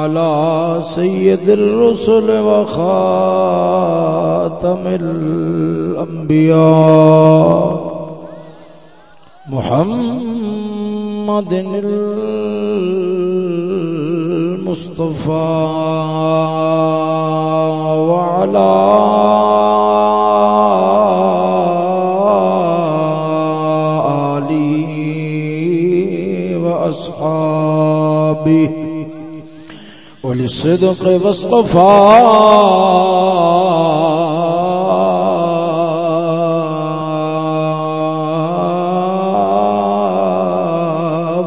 على سيد الرسل وخاتم الأنبياء محمد المصطفى وعلى آله وأصحابه وللصدق والصفاء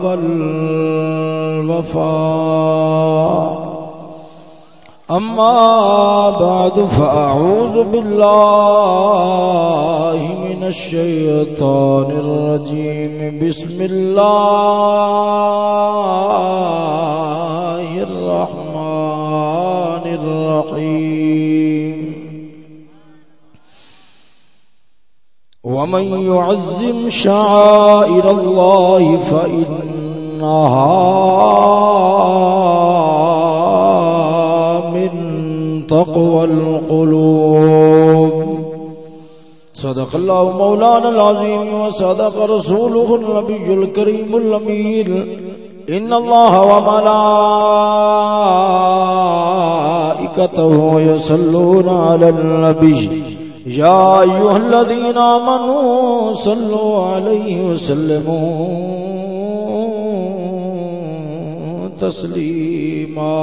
والوفاء. أما بعد فأعوذ بالله من الشيطان الرجيم. بسم الله. الرحيم. ومن يعزم شعائر الله فإنها من تقوى القلوب. صدق الله مولانا العظيم وصدق رسوله النبي الكريم الأمين. إن الله وملائكته يصلون على النبي يا أيها الذين آمنوا صلوا عليه وسلموا تسليما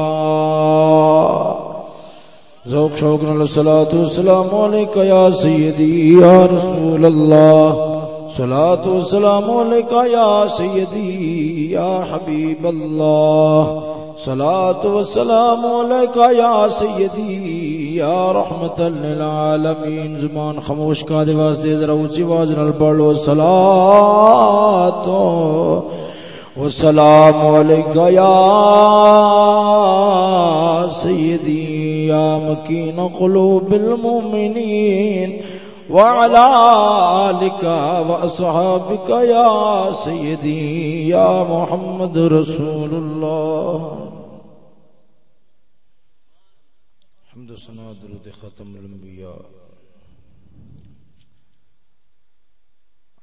ذوق شوق الصلاة والسلام عليك يا سيدي يا رسول الله صلاة والسلام عليك يا سيدي يا حبيب الله صلاة والسلام عليك يا سيدي يا رحمة للعالمين زمان خموش کا دے واسطے ذرا اونچی آواز نال پڑھ لو صلاة والسلام عليك يا سيدي يا مكين قلوب المؤمنين وعلى آلك وأصحابك يا سيدي يا محمد رسول الله. حمد سنا درود ختم الانبیاء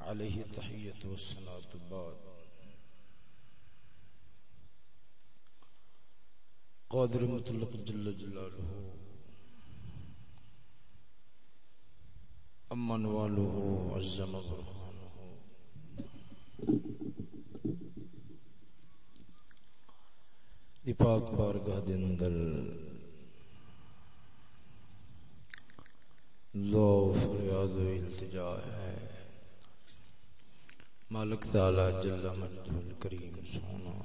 علیہ تحیت والصلاة بعد. قادر مطلق جل جلالہ امن والہ عزم برہانہ دی پاک بارگاہ دے اندر لو فریاد و التجا ہے. مالک تعالی جل مجدہ الکریم سونا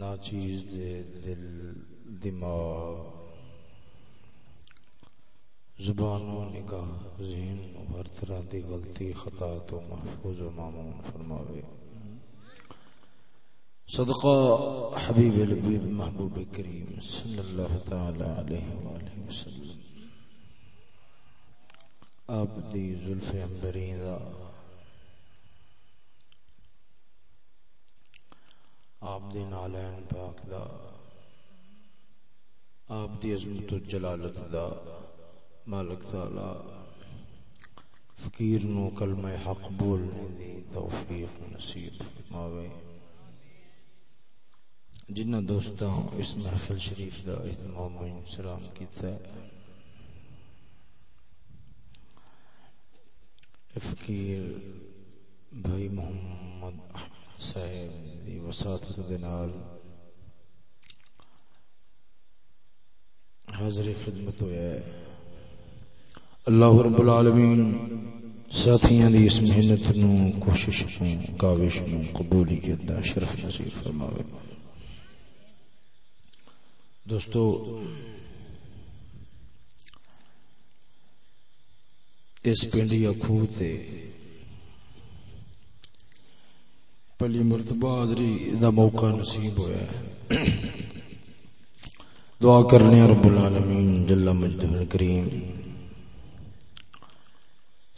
ناچیز دے دل، دماغ زبان و نگاہ، ذہن و ہر طرح دی غلطی، خطا تو محفوظ و معمون فرماوے۔ صدقہ حبیب البیب محبوب کریم صلی اللہ تعالی علیہ وآلہ وسلم۔ آپ دی ظلف امبرین دا۔ آپ دی نالین پاک دا۔ آپ دی عظمت و جلالت دا۔ مالک تعالی، فقیر نو کلمہ حق بولنے دی توفیق نصیب فرماوے۔ جنہ دوستاں اس محفل شریف دا اہتمام و انسلام کیتا ہے فقیر بھائی محمد احمد صاحب دی وساطت دے نال حاضر خدمت ہویا ہے۔ اللہ رب العالمین، ساتھیاں دی اس محنت نو کوشش نو، کاوش نو قبولیت دا شرف نصیب فرماوے۔ دوستو، اس پنڈی اکھو تے پلی مرد بہادری کا موقع نصیب ہویا ہے۔ دعا کرنے رب العالمین، جل مجدہ کریم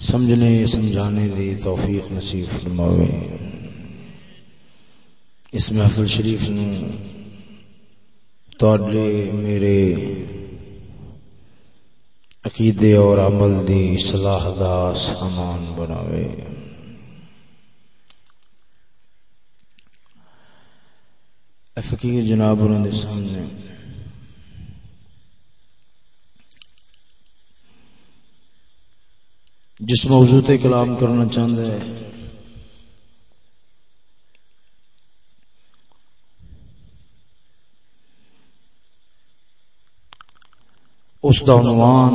سمجھنے، سمجھانے دی توفیق نصیب فرماوے۔ اس محفل شریف نو تڈے میرے عقیدے اور عمل دی صلاح دا سامان بناوے۔ فقیر جناب انہوں نے سامنے جس موضوع تے کلام کرنا چاہتا ہے۔ اس کا عنوان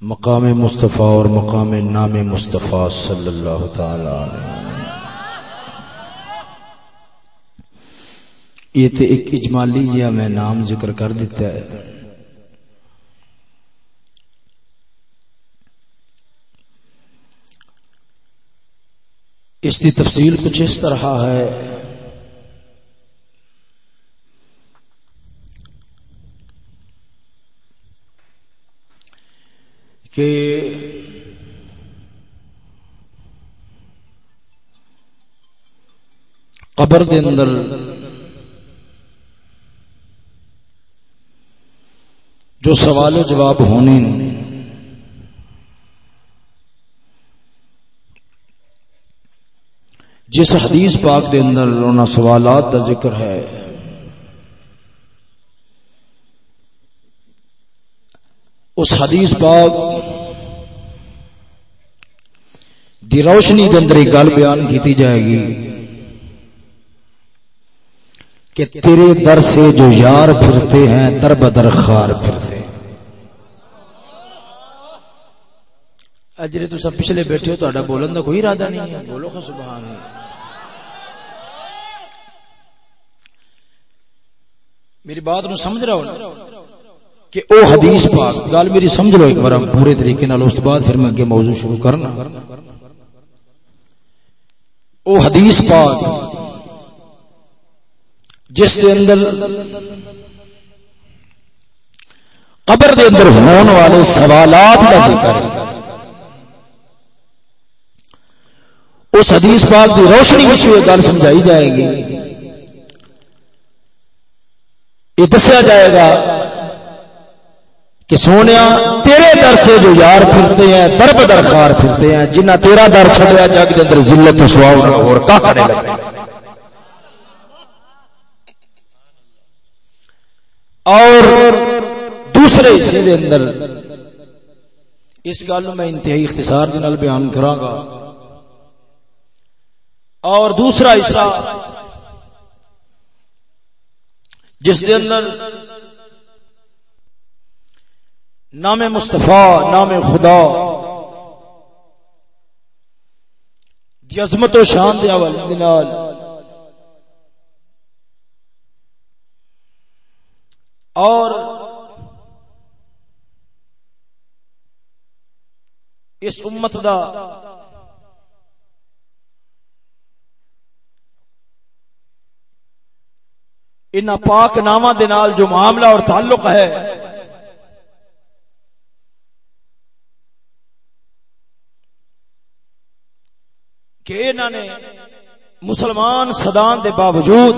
مقام مصطفیٰ اور مقام نام مصطفیٰ صلی اللہ تعالی یہ تو ایک اجمالی جہا میں نام ذکر کر دیتا ہے۔ اس کی تفصیل کچھ اس طرح ہے۔ کہ قبر دے اندر جو سوال و جواب ہونے جس حدیث پاک دے اندر انہاں سوالات دا ذکر ہے، اس حدیث پاک دی روشنی دے اندر ایک گل بیان کیتی جائے گی کہ تیرے در سے جو یار پھرتے ہیں، در بدر خار پھرتے ہیں اجرے تو سب پچھلے بیٹھے ہو تو بولن دا کوئی ارادہ نہیں ہے۔ بولو سبحان اللہ۔ میری بات نو سمجھ رہا ہو کہ او حدیث پاک، گل میری سمجھ لو ایک بار پورے طریقے نال، اس بعد پھر میں اگے موضوع شروع کرنا۔ او حدیث پاک، جس دے اندر قبر دے اندر ہون والے سوالات کا ذکر ہے۔ اس حدیث پاک دی روشنی وچ یہ گل سمجھائی جائے گی۔ یہ دسیا جائے گا کہ سونے تیرے در سے جو یار پھرتے ہیں در خار پھرتے ہیں، جنہ تیرا در چھڑیا جگ کے اندر ذلت سواؤ اور کا کرے اور دوسرے حصے دے اندر اس گل میں انتہائی اختصار دے بیان کراں گا۔ اور دوسرا حصہ جس دے اندر نام مصطفیٰ، نام خدا دی عظمت و شان دے حوالے اور اس امت دا ان پاک ناواں دے نال جو معاملہ اور تعلق ہے۔ کہ انہوں نے مسلمان صدان دے باوجود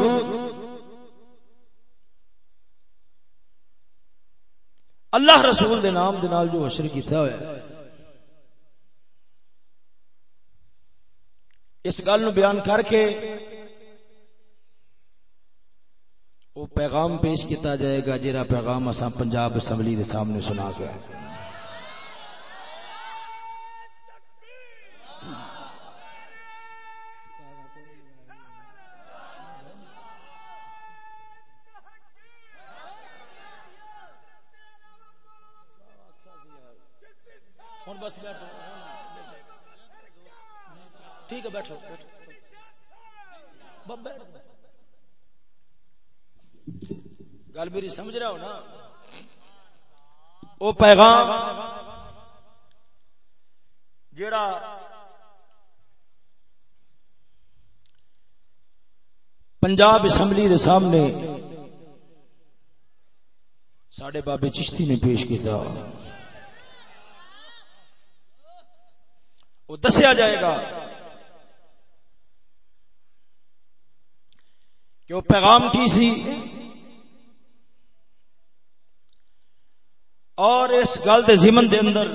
اللہ رسول دے نام دے نال جو حشر کیتا ہوا ہے۔ اس گل نو بیان کر کے وہ پیغام پیش کیتا جائے گا جیرا پیغام اساں پنجاب اسمبلی دے سامنے سنا کے ٹھیک ہے بیٹھو بیٹھو گل میری سمجھ رہا ہو نا؟ وہ پیغام جڑا پنجاب اسمبلی دے سامنے سڈے بابے چشتی نے پیش کیا وہ دسیا جائے گا کہ وہ پیغام کی سی؟ اور اس گل دے زمن دے اندر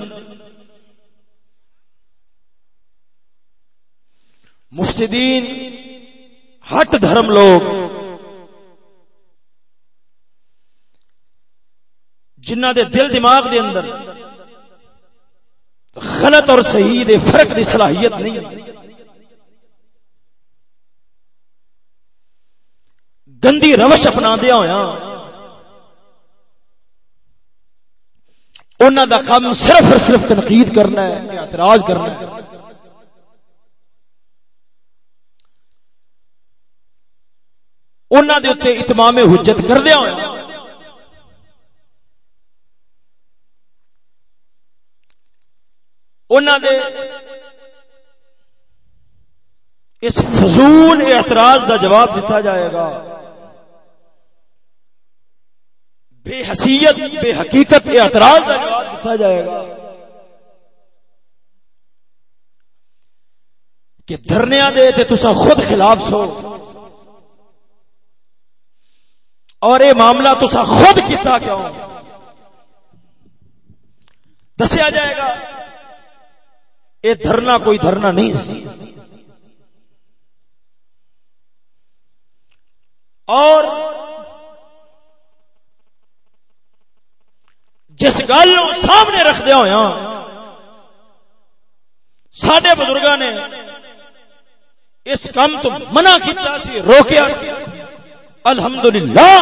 مفسدین، ہٹ دھرم لوگ جنہ دے دل دماغ دے اندر غلط اور صحیح دے فرق دی صلاحیت نہیں گندی روش اپنا دیا ہوا انہوں دا کام صرف اور صرف تنقید کرنا ہے اعتراض کرنا ہے۔ انہوں دے اتمام حجت کردیا ہوا دے اس فضول اعتراض دا جواب دیتا جائے گا۔ بے حسیت بے حقیقت بے اعتراض دا جواب دیتا جائے گا کہ دھرنیا دے تے تسا خود خلاف سو۔ اور یہ معاملہ تسا خود کیتا کیوں؟ دسیا جائے گا یہ دھرنا کوئی دھرنا نہیں سی اور جس گل سامنے رکھدہ ہوا سڈے بزرگ نے اس کام تو منع کیتا سی، روکیا سی۔ الحمدللہ،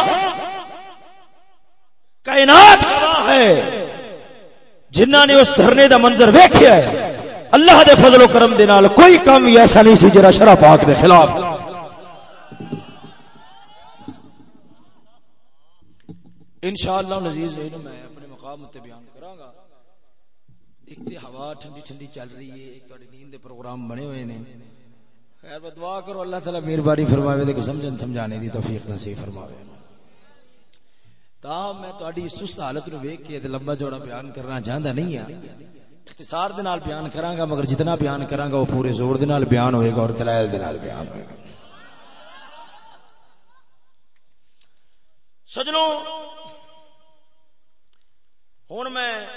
کائنات گواہ ہے جنہ نے اس دھرنے دا منظر ویکھیا ہے۔ اللہ دے فضل و کرم دے نال کوئی کام ایسا نہیں سی جرا شرع پاک دے خلاف۔ انشاءاللہ العزیز میں اپنے مقام تے بیان کراں گا ایک تے ہوا ٹھنڈی ٹھنڈی چل رہی ہے، ایک تہاڈی نیند دے پروگرام بنے ہوئے نے۔ خیر دعا کرو، اللہ تعالی مہربانی فرماوے تے سمجھن سمجھانے دی توفیق نصیب فرماوے۔ تا میں تہاڈی سست حالت نو ویکھ کے تے لمبا چوڑا بیان کرنا چاہندا نہیں ہاں۔ اختصار دے نال بیان کراں گا مگر جتنا بیان کراں گا وہ پورے زور دے نال بیان ہوئے گا اور دلائل دے نال بیان ہوئے گا۔ سجنوں ہن میں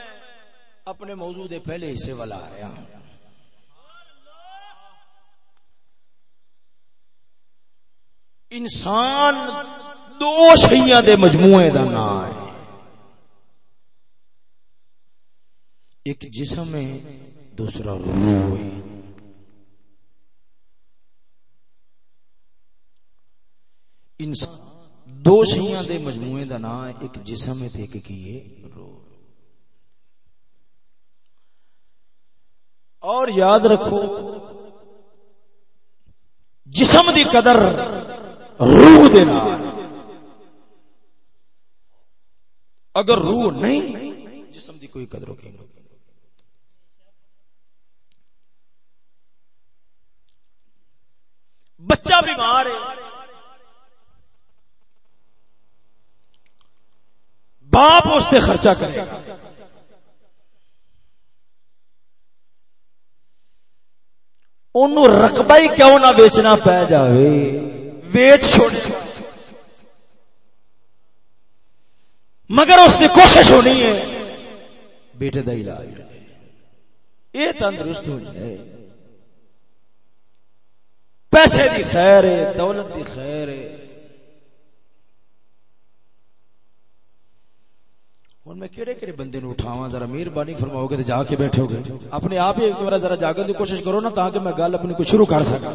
اپنے موضوع دے پہلے حصے والا آ رہا ہوں۔ انسان دو شیاں دے مجموعے دا نام ہے۔ ایک جسم ہے، دوسرا روح ہے۔ انسان دو شیاں دے مجموعے دا نام ہے، ایک جسم ہے تے ایک کی ہے روح اور یاد رکھو، جسم دی قدر روح دے نام اگر روح نہیں، جسم دی کوئی قدر و قیمت بچہ بیمار ہے۔ باپ اس پہ خرچہ کرے۔ ان رقبہ ہی کیوں نہ بیچنا پی جائے ویچ چھوڑے مگر اس کی کوشش ہونی ہے۔ بیٹے کا علاج۔ یہ تندرست ہو جائے پیسے دی خیر ہے، دولت دی خیر ہے۔ ہوں میں کہڑے کہڑے بندے نو اٹھاواں؟ ذرا مہربانی فرماؤ گے جا کے بیٹھو گے اپنے آپ ہی ایک بار ذرا جاگن دی کوشش کرو نا تاکہ میں گل اپنی کو شروع کر سکا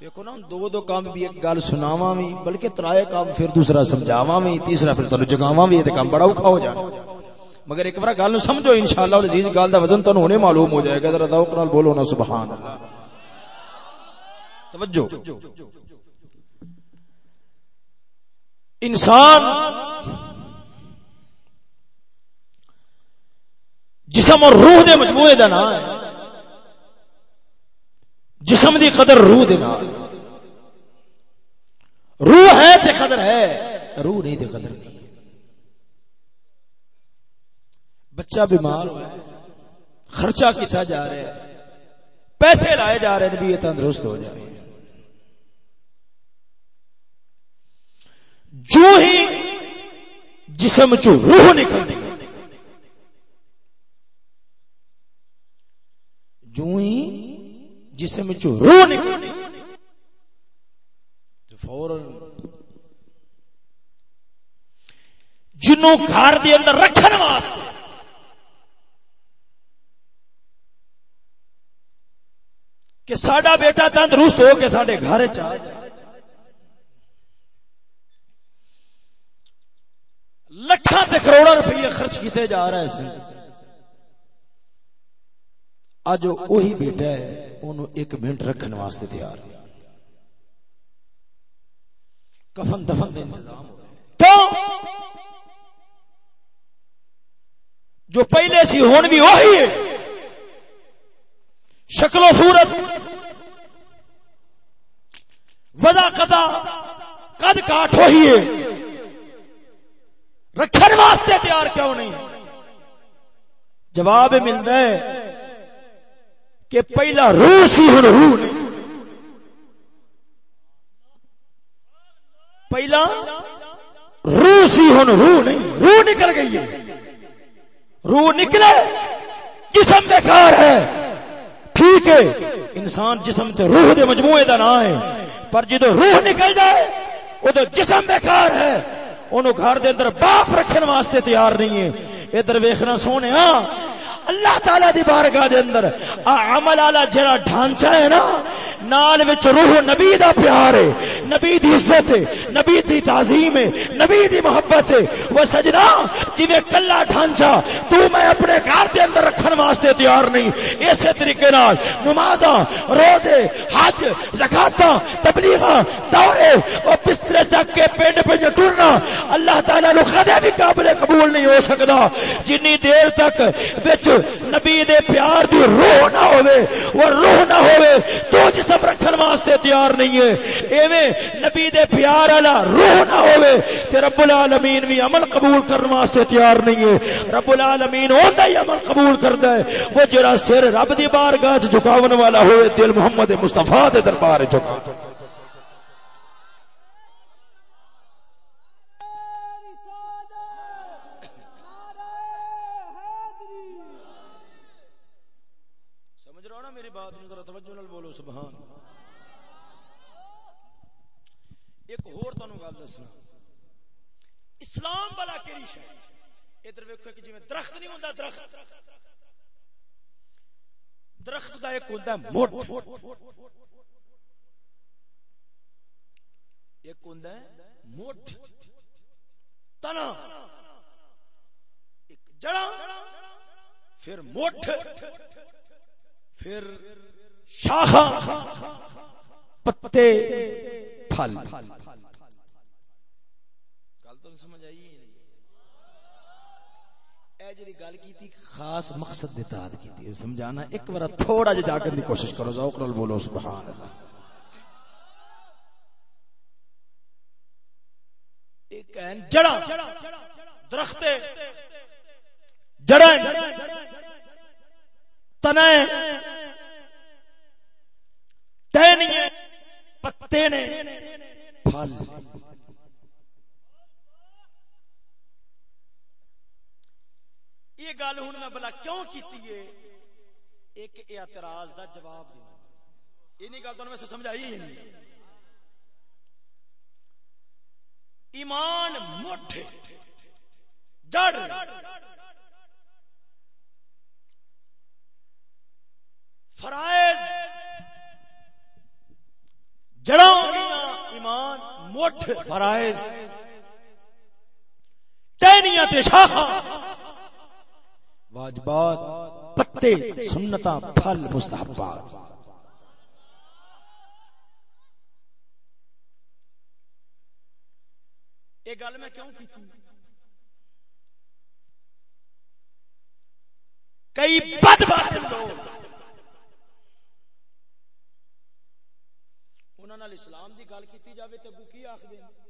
دیکھو نا دو دو کام بھی ایک گل سناواں بھی بلکہ ترائے کام پھر دوسرا سمجھاواں بھی تیسرا پھر تانوں جگاواں بھی تے کام بڑا اوکھا ہو جانا۔ مگر ایک بار گل سمجھو، انشاءاللہ العزیز گل دا وزن تانوں ہونے معلوم ہو جائے گا۔ ذرا ذوق نال بولو نا، سبحان اللہ۔ توجہ۔ انسان جسم اور روح دے مجموعے دا نام ہے۔ جسم دی قدر روح دے نام۔ روح ہے تے قدر ہے، روح نہیں تے قدر نہیں۔ بچہ بیمار ہوا ہے، خرچہ کیا جا رہا ہے، پیسے لائے جا رہے ہیں، نبی تندرست ہو جائے۔ جو ہی جسم چو روح نکل جو ہی جسم چو روح نکل تو فوراً جنوں گھر دے اندر رکھن واسطے کہ ساڈا بیٹا تندرست ہو کے ساڈے گھر چ خرچ کیتے جا رہے ہیں۔ اج وہی بیٹا ہے انہوں ایک منٹ رکھنے واسطے تیار۔ کفن دفن دے انتظام کیوں جو پہلے سی، ہون بھی وہی ہے۔ شکل و صورت وزا قدا قد کاٹ ہوئی ہے۔ رکھنے واسطے تیار کیوں نہیں؟ جواب ملتا ہے کہ پہلا روح سی ہوں روح نہیں۔ پہلا روح سی ہوں روح نہیں۔ روح نکل گئی ہے۔ روح نکلے، جسم بیکار ہے۔ ٹھیک ہے، انسان جسم تے روح دے مجموعے دا نام ہے۔ پر جدو روح نکل جائے وہ تو جسم بیکار ہے۔ انہوں گھر دے اندر باپ رکھنے واسطے تیار نہیں ہے۔ ادھر ویکھنا سونے ہاں اللہ تعالی دی بارگاہ دے اندر عمل والا جڑا ڈھانچہ ہے نا، نال وچ روح نبی دا پیار ہے۔ نبی دی عزت ہے، نبی دی تعظیم ہے، نبی دی محبت ہے۔ وہ سجنا، جویں کلا ڈھانچہ تو میں اپنے گھر دے اندر رکھن واسطے تیار نہیں۔ اسی طریقے نال نمازاں، روزے، حج، زکاتاں، تبلیغاں، دورے او بستر چک کے پنڈ پنڈ ٹرنا۔ اللہ تعالی نو کدے بھی قابل قبول نہیں ہو سکدا۔ جنی دیر تک وچ نبی دے پیار دی روح نہ ہوے وہ روح نہ ہوے تو جسم رکھن واسطے تیار نہیں ہے۔ ایویں نبی دے پیار والا روح نہ ہوئے تے رب العالمین بھی عمل قبول کرن واسطے تیار نہیں ہے۔ رب العالمین اوندا ہی عمل قبول کردا ہے۔ وہ جڑا سر رب دی بارگاہ وچ جھکاون والا ہوئے، دل محمد مصطفی دے دربار وچ اسلام والا کہڑی شہ ادھر ویکو کہ جی درخت نہیں ہوتا درخت۔ درخت کا ایک ہوتا موٹ ایک ہوتا ہے موٹ تنا۔ ایک جڑا۔ پھر موٹ پھر شاخا پتے، پھل جی گل کی خاص مقصد دے تحت کی سمجھانا، ایک بار تھوڑا جا جاگن دی کوشش کرو، ذوق نال بولو، سبحان اللہ۔ ایک ہے جڑا درخت جڑا تنا ٹہنیاں، پتے نے، پھل یہ گل ہوں میں بلا کیوں کیتی ہے؟ ایک اعتراض دا جواب دینا یہ نہیں گل تو میں سمجھائی ہی نہیں۔ ایمان مٹھ جڑ۔ فرائض جڑا ایمان مٹھ، فرائض۔ ٹہنیاں تے شاخا واجبات، پتے سنتا پھل، مستحبات۔ یہ گل میں کیوں کی کئی بد باطل لوگ انہوں اسلام کی گل کی جائے تو ابو کی آخ دیں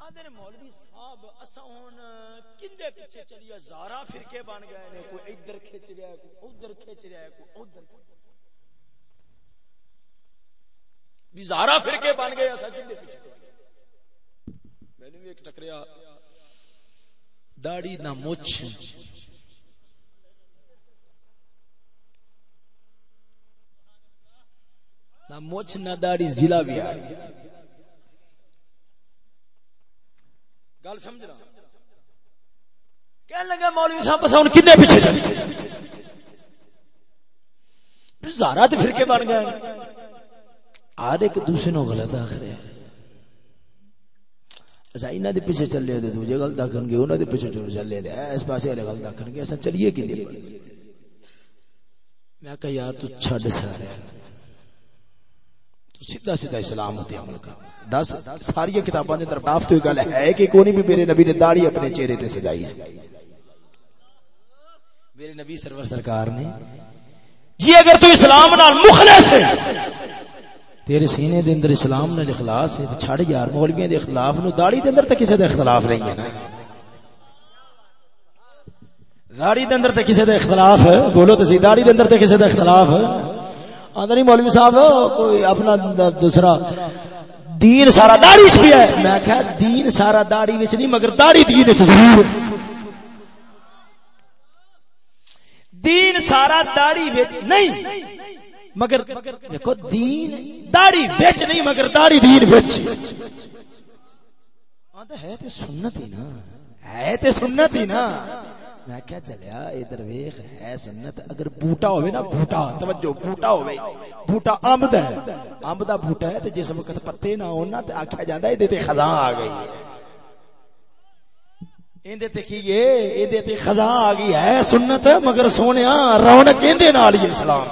آدھے مولوی صاحب اسا ہن کندے پیچھے چلیے زارا فرقے بن گئے نے کوئی ادھر کھچ رہا ہے کوئی ادھر کھچ رہا ہے کوئی ادھر بھی زارا فرقے بن گئے اسا کندے پیچھے میں نے ایک ٹکریا۔ داڑھی نہ مچھ۔ نہ مچھ نہ داڑھی ضلع بھی آ رہی گل سمجھنا۔ کہنے لگا، مولوی صاحب، پتہ ہن کنے پیچھے چلی زارا تے پھر کے بن گئے۔ آر ایک دوسرے نو غلط آخر ہے اچھا انہاں دے پیچھے چلے تے دوجے غلط آکھن گے، انہاں دے پیچھے چلے چلے تے۔ اس پاسے والے غلط آکھن گے اسا چلیے کیندے۔ میں کہا یار، تو چھڈ سارے۔ سیدھا سیدھا اسلام ہوتے عمل کا دس ساری کتاباں دے اندر ڈافت ہوئی گل ہے۔ کہ کوئی بھی میرے نبی نے داڑھی اپنے چہرے تے سجائی میرے نبی سرور سرکار نے جی اگر تو اسلام نال مخلص ہے، تیرے سینے دے اندر اسلام نال اخلاص ہے تے چھڑ یار، مولویاں دے اخلاف نو داڑھی دے اندر تے کسے دا اختلاف نہیں ہے نا؟ داڑھی دے اندر تے کسے دا اختلاف بولو تے داڑھی دے اندر تے کسے دا اختلاف ہے؟ آدھا نہیں مولوی صاحب، کوئی اپنا دوسرا۔ دین سارا داڑی چ پیا ہے۔ میں کہا، دین سارا داڑی وچ نہیں، مگر داڑی دین وچ ضرور۔ دین سارا داڑی وچ نہیں، مگر دیکھو، دین داڑی وچ نہیں، مگر داڑی دین وچ۔ آندا ہے تے سنت ہی نا۔ ہے تے سنت ہی نا۔ میں کیا چلیا ادھر ویخ، ہے سنت، اگر بوٹا ہوئے نا بوٹا توجہ بوٹا ہوئے بوٹا امد ہے امد دا بوٹا ہے، تے جس وقت پتے نہ ہونا تے آکھیا جاندا اے تے خزاں آ گئی ایندے تے کی اے ایندے تے خزاں آ گئی ہے، سنت، مگر سونیا، رونق ایندے نال ہی اسلام۔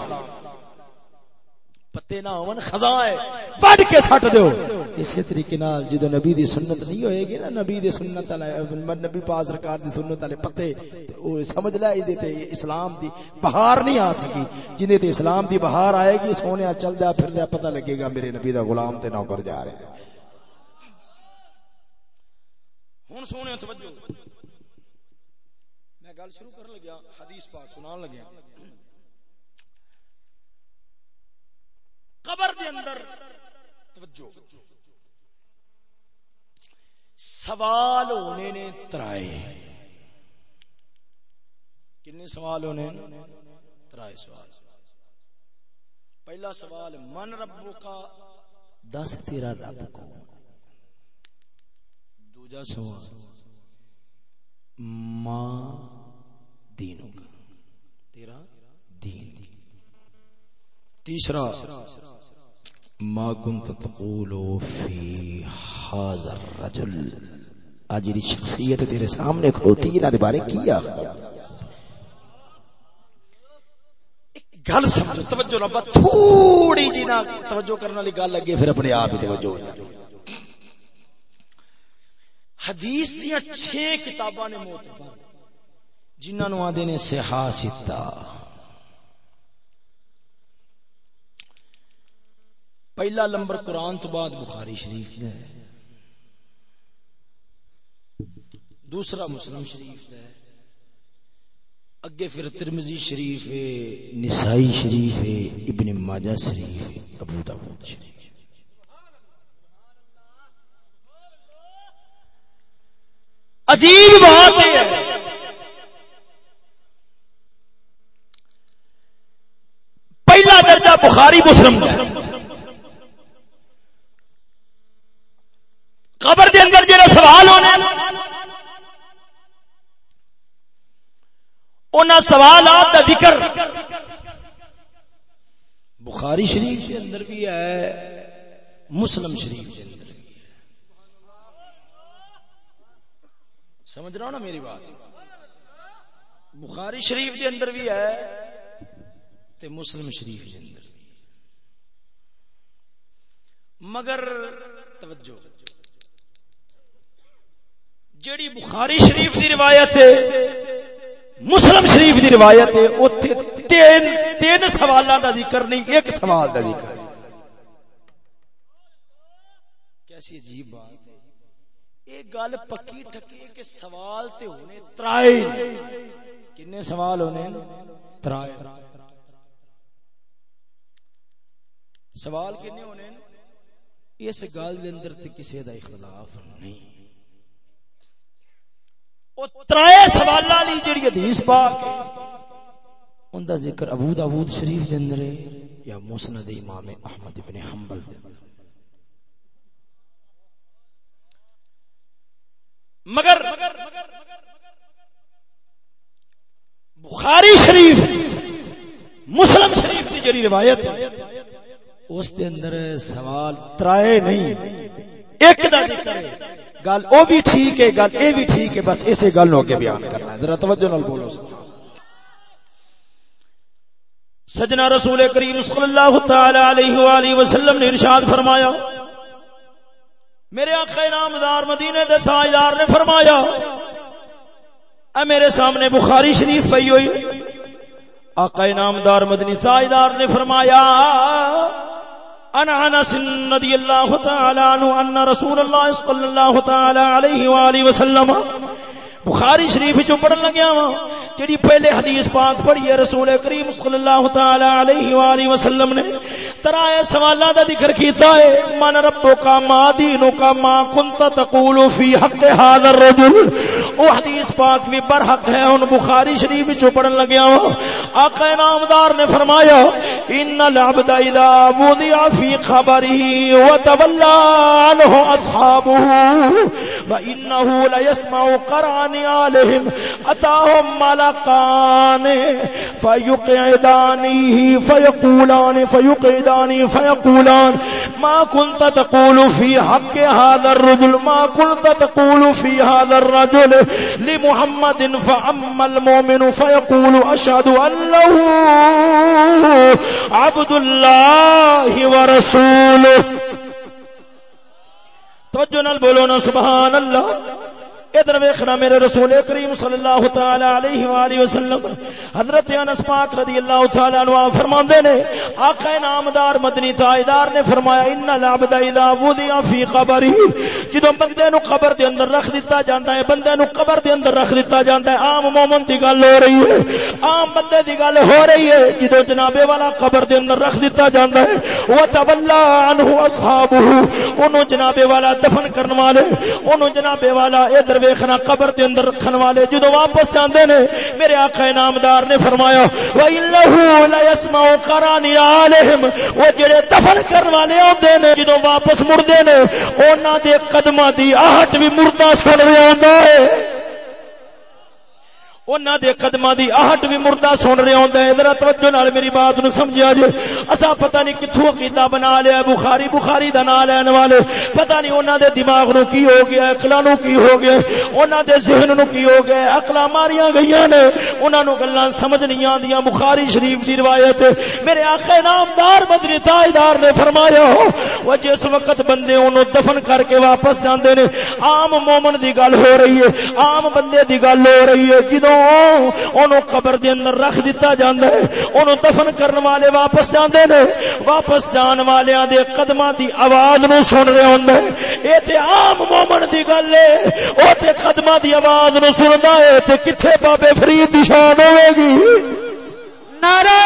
پتے نہ ہون خزاں ہے پڑھ کے سٹ دیو۔ اسی طریقے نال جدو نبی دی سنت نہیں ہوئے گی نا، نبی دی سنت والے، نبی پاک سرکار دی سنت والے پتے او سمجھ لے اے تے اسلام دی بہار نہیں آ سکی۔ جنے تے اسلام دی بہار آئے گی سونیا چل جا، پھر جا، پتہ لگے گا میرے نبی دا غلام تے نوکر جا رہے ہیں۔ ہن سونے، توجہ۔ میں گل شروع کرن لگیا، حدیث پاک سنان لگیا۔ قبر دے اندر، توجہ۔ سوال ہونے نے ترائے۔ کنے سوال ہونے ترائے سوال۔ پہلا سوال، من ربو کا دس تیرا رب کو دوجا سوال، ماں دینوں کا۔ تیرا دین۔ تیسرا، ما كنت تقول في هذا الرجل۔ اجری شخصیت تیرے سامنے کھوتی انہاں دے بارے کیا گل سمجھ، توجہ نہ بس تھوڑی جی نہ توجہ کرنے والی گل لگے پھر اپنے آپ ہی توجہ ہو جائے حدیث دیاں چھ کتاباں نے معتبر جنہاں نو آندے نے صحاح ستہ پہلا نمبر قرآن تو بعد بخاری شریف ہے دوسرا مسلم شریف ہے۔ اگے پھر ترمزی شریف ہے، نسائی شریف ہے، ابن ماجہ شریف ہے، ابو داود شریف عجیب بات ہے۔ پہلا درجہ بخاری مسلم ہے قبر دے اندر جڑا سوال ہونا انہاں سوالات دا ذکر۔ بخاری شریف کے اندر بھی ہے، مسلم شریف کے اندر بھی ہے۔ سمجھ رہا ہو نا میری بات؟ بخاری شریف کے اندر بھی ہے تے مسلم شریف کے اندر بھی مگر توجہ، جیڑی بخاری شریف دی روایت ہے مسلم شریف دی روایت ہے، اوتھے تین تین سوالاں دا ذکر نہیں، ایک سوال دا ذکر ہے۔ کیسی عجیب بات ہے۔ ایک گل پکی ٹھکی کہ سوال تے ہونے ترائے کنے سوال ہونے؟ ترائے۔ سوال کنے ہونے؟ اس گل دے اندر تے کسی دا اختلاف نہیں۔ ترائے سوالاں لی جڑی حدیث پاک ان دا ذکر ابو داود شریف دے اندر یا مسند امام احمد ابن حنبل دے مگر بخاری شریف، مسلم شریف کی جڑی روایت اس دے اندر سوال ترائے نہیں، ایک دا ذکر ہے۔ گل او بھی ٹھیک ہے، گل اے بھی ٹھیک ہے، بس اسے گل نو کے بیان کرنا ہے۔ ذرا توجہ نال بولو۔ سجنا رسول کریم صلی اللہ تعالی علیہ والہ وسلم نے ارشاد فرمایا، میرے آقا نامدار مدینے دے تاجدار نے فرمایا، اے میرے سامنے بخاری شریف پئی ہوئی۔ آقا نامدار مدنی تاجدار نے فرمایا عن انس رضي الله تعالى عنه ان رسول الله صلى الله تعالى عليه واله وسلم بخاری شریف چ پڑھن لگیا وا جڑی پہلے حدیث پاک پڑھی ہے رسول کریم صلی اللہ تعالی علیہ والہ وسلم نے، ترائے سوالاں دا ذکر کیتا ہے، من ربک ما دینک ما کنت تقول فی حق هذا الرجل؟ او حدیث پاک بھی برحق ہے ان بخاری شریف وچ پڑھن لگیا وا آقا نامدار نے فرمایا، ان العبد اذا وضع في خبره وتولى عنه اصحابه وانه لا يسمع قران عليهم اتاهم ملكان فيقعدانه فيقولان فيقعدان فيقولان ما كنت تقول في حق هذا الرجل، ما كنت تقول في هذا الرجل لمحمد فأما المؤمن فيقول أشهد أن له عبد الله ورسوله. توجہ نال بولو نا، سبحان اللہ. ادھر ویکھنا میرے رسول کریم صلی اللہ تعالی علیہ والہ وسلم، حضرت انس پاک رضی اللہ تعالی عنہ فرماندے نے، آقا نامدار مدنی تاجدار نے فرمایا، ان العبد اذا وضع فی قبره جدوں بندے نو قبر دے اندر رکھ دتا جاندا ہے، بندے نو قبر دے اندر رکھ دتا جاندا ہے، عام مومن دی گل ہو رہی ہے، عام بندے دی گل ہو رہی ہے، جدوں جناب والا قبر دے اندر رکھ دتا جاندا ہے وہ تولا عنه اصحابہ اونوں جناب والا دفن کرن والے اونوں جناب والا ادھر ویکھنا قبر دے اندر رکھن والے جدو واپس جاندے نے، میرے آقا نامدار نے فرمایا، وَإِنَّهُ لَيَسْمَعُ قَرَانِ عَلَيْهِمْ وہ جڑے دفن کرن والے ہوندے نے، جدو واپس مردے نے، انہاں دے قدماں دی آہٹ بھی مردہ سن رہا ہوندا ہے۔ انہاں دے قدماں دی آہٹ بھی مردہ سن رہے ہوندا ہے ذرا توجہ نال میری بات نو سمجھیا جے اسا پتہ نہیں کتھوں عقیدہ بنا لیا بخاری بخاری دا نام لین والے پتہ نہیں انہاں دے دماغ نو کی ہو گیا عقلاں نو کی ہو گیا انہاں دے ذہن نو کی ہو گیا عقلاں ماریاں گئیاں نے انہاں نو گلاں سمجھ نہیں آندیاں بخاری شریف دی روایت میرے آقا نامدار بدری تاجدار نے فرمایا ہو وہ جس وقت بندے انہوں دفن کر کے واپس جاندے نے عام مومن دی گل ہو رہی ہے عام بندے دی گل ہو رہی ہے جدوں انہوں قبر دے اندر رکھ دیتا جاندا ہے۔ انہوں دفن کرن والے واپس جاندے نے۔ واپس جان والیاں دے قدماں دی آواز نو سن رہے ہوندے اے تے عام مومن دی گل ہے او تے قدماں دی آواز نو سندا ہے تے کتھے بابے فرید دی شان ہوے گی؟ نعرہ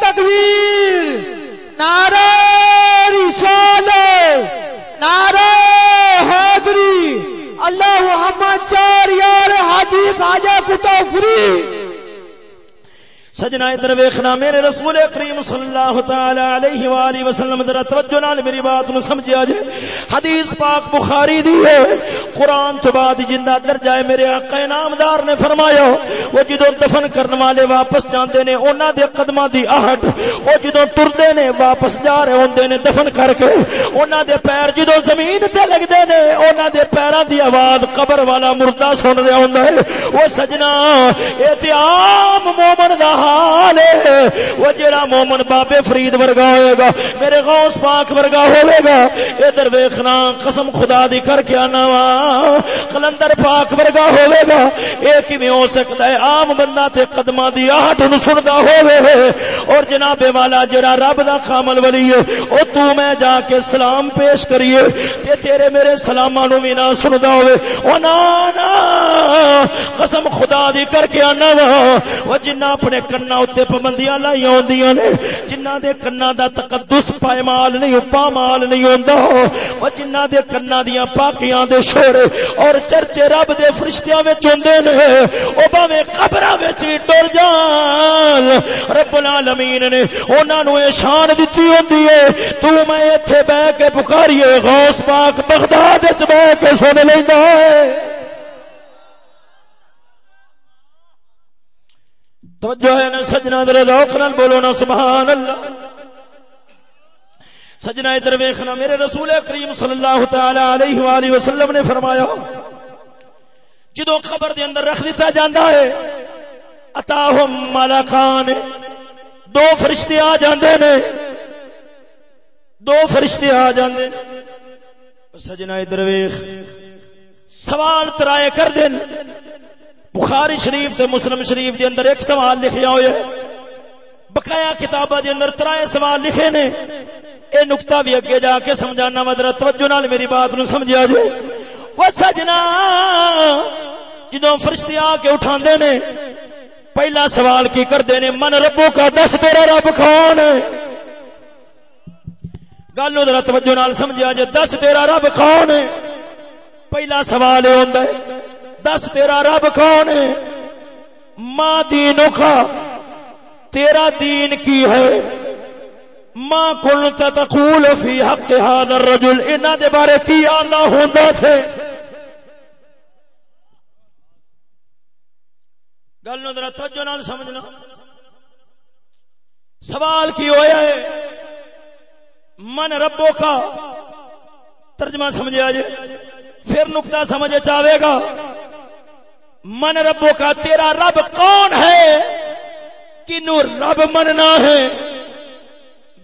تکبیر، نعرہ رسالت، نعرہ حیدری اللہ محمد چار یار حدیث آجا کتا فری۔ سجنا ادھر ویکھنا میرے رسول کریم صلی اللہ تعالی علیہ والہ وسلم، ذرا توجہ نال میری بات نو سمجھیا جے حدیث پاک بخاری دی ہے۔ قران تو بعد جندا درجہ ہے، میرے آقا نامدار نے فرمایا، وہ جدوں دفن کرن والے واپس جاندے نے، انہاں دے قدماں دی آہٹ او جدوں ٹردے نے، واپس جا رہے ہوندے نے دفن کر کے، انہاں دے پیر جدوں زمین تے لگدے نے، انہاں دے پیراں دی آواز قبر والا مردہ سن رہا ہوندا ہے۔ او سجنا، اے تے عام مومن دا حال ہے۔ وہ جڑا مومن بابے فرید ورگا ہوئے گا، میرے غوث پاک ورگا ہوئے گا۔ ادھر ویکھنا، قسم خدا دی کر کے آنا وا۔ کلندر پاک ورگا ہوئے گا۔ اے کیویں ہو سکتا ہے؟ عام بندہ تے قدماں دی آہٹ نو سندا ہوئے اور جناب والا جڑا رب دا کامل ولی ہے، او تو میں جا کے سلام پیش کریے۔ تے تیرے میرے سلاماں نو وی نہ سندا ہوئے۔ او نا نا، قسم خدا دی کر کے آنا وا۔ او جنہ اپنے کنا اوتے پابندیاں لائی ہوندیاں نے جنہ دے کنا دا تقدس پائمال نہیں پامال نہیں ہوندا او جنہ دے کنا دیاں پاکیاں دے شور اور چرچے رب دے فرشتیاں وچ ہوندے نے او باویں قبراں وچ وی ٹر جان رب العالمین نے انہاں نو اے شان دتی ہوندی ہے تو میں ایتھے بیٹھ کے پکاریے غوث پاک بغداد وچ بیٹھ کے سن لیندا ہے توجہ ہے نا سجنا در ذوق نال بولو نا سبحان اللہ سجنا ادھر ویکھنا، میرے رسول کریم صلی اللہ تعالی علیہ والہ وسلم نے فرمایا، جدو قبر دے اندر رکھ دتا جاندا ہے اتاہم ملکان، دو فرشتے آ جاندے نے۔ دو فرشتے آ جاندے۔ سجنا ادھر ویکھ، سوال ترائے کر دین۔ بخاری شریف سے مسلم شریف دے اندر ایک سوال لکھیا ہوئے بقایا کتابہ دے اندر ترائے سوال لکھے نے۔ اے نقطہ بھی اگے جا کے سمجھانا مدر توجہ نال میری بات نو سمجھا جو وہ سجنا جدو فرشتے آ کے اٹھا نے، پہلا سوال کی کرتے نے، من ربو کا دس تیرا رب کون گل ادھر توجہ نال سمجھا جے دس تیرا رب کون ہے؟ پہلا سوال یہ ہوتا ہے دس تیرا رب کون ہے؟ ماں دین کا تیرا دین کی ہے؟ ماں کل تقول فی حق هذا الرجل، انہاں دے بارے کی آندا ہوندا تھے؟ گل نو ذرا توجہ نال سمجھنا۔ سوال کی ہویا ہے، من ربو کا؟ ترجمہ سمجھا جے، پھر نقطہ سمجھ چاہے گا۔ من ربو کا تیرا رب کون ہے؟ کنو رب مننا ہے؟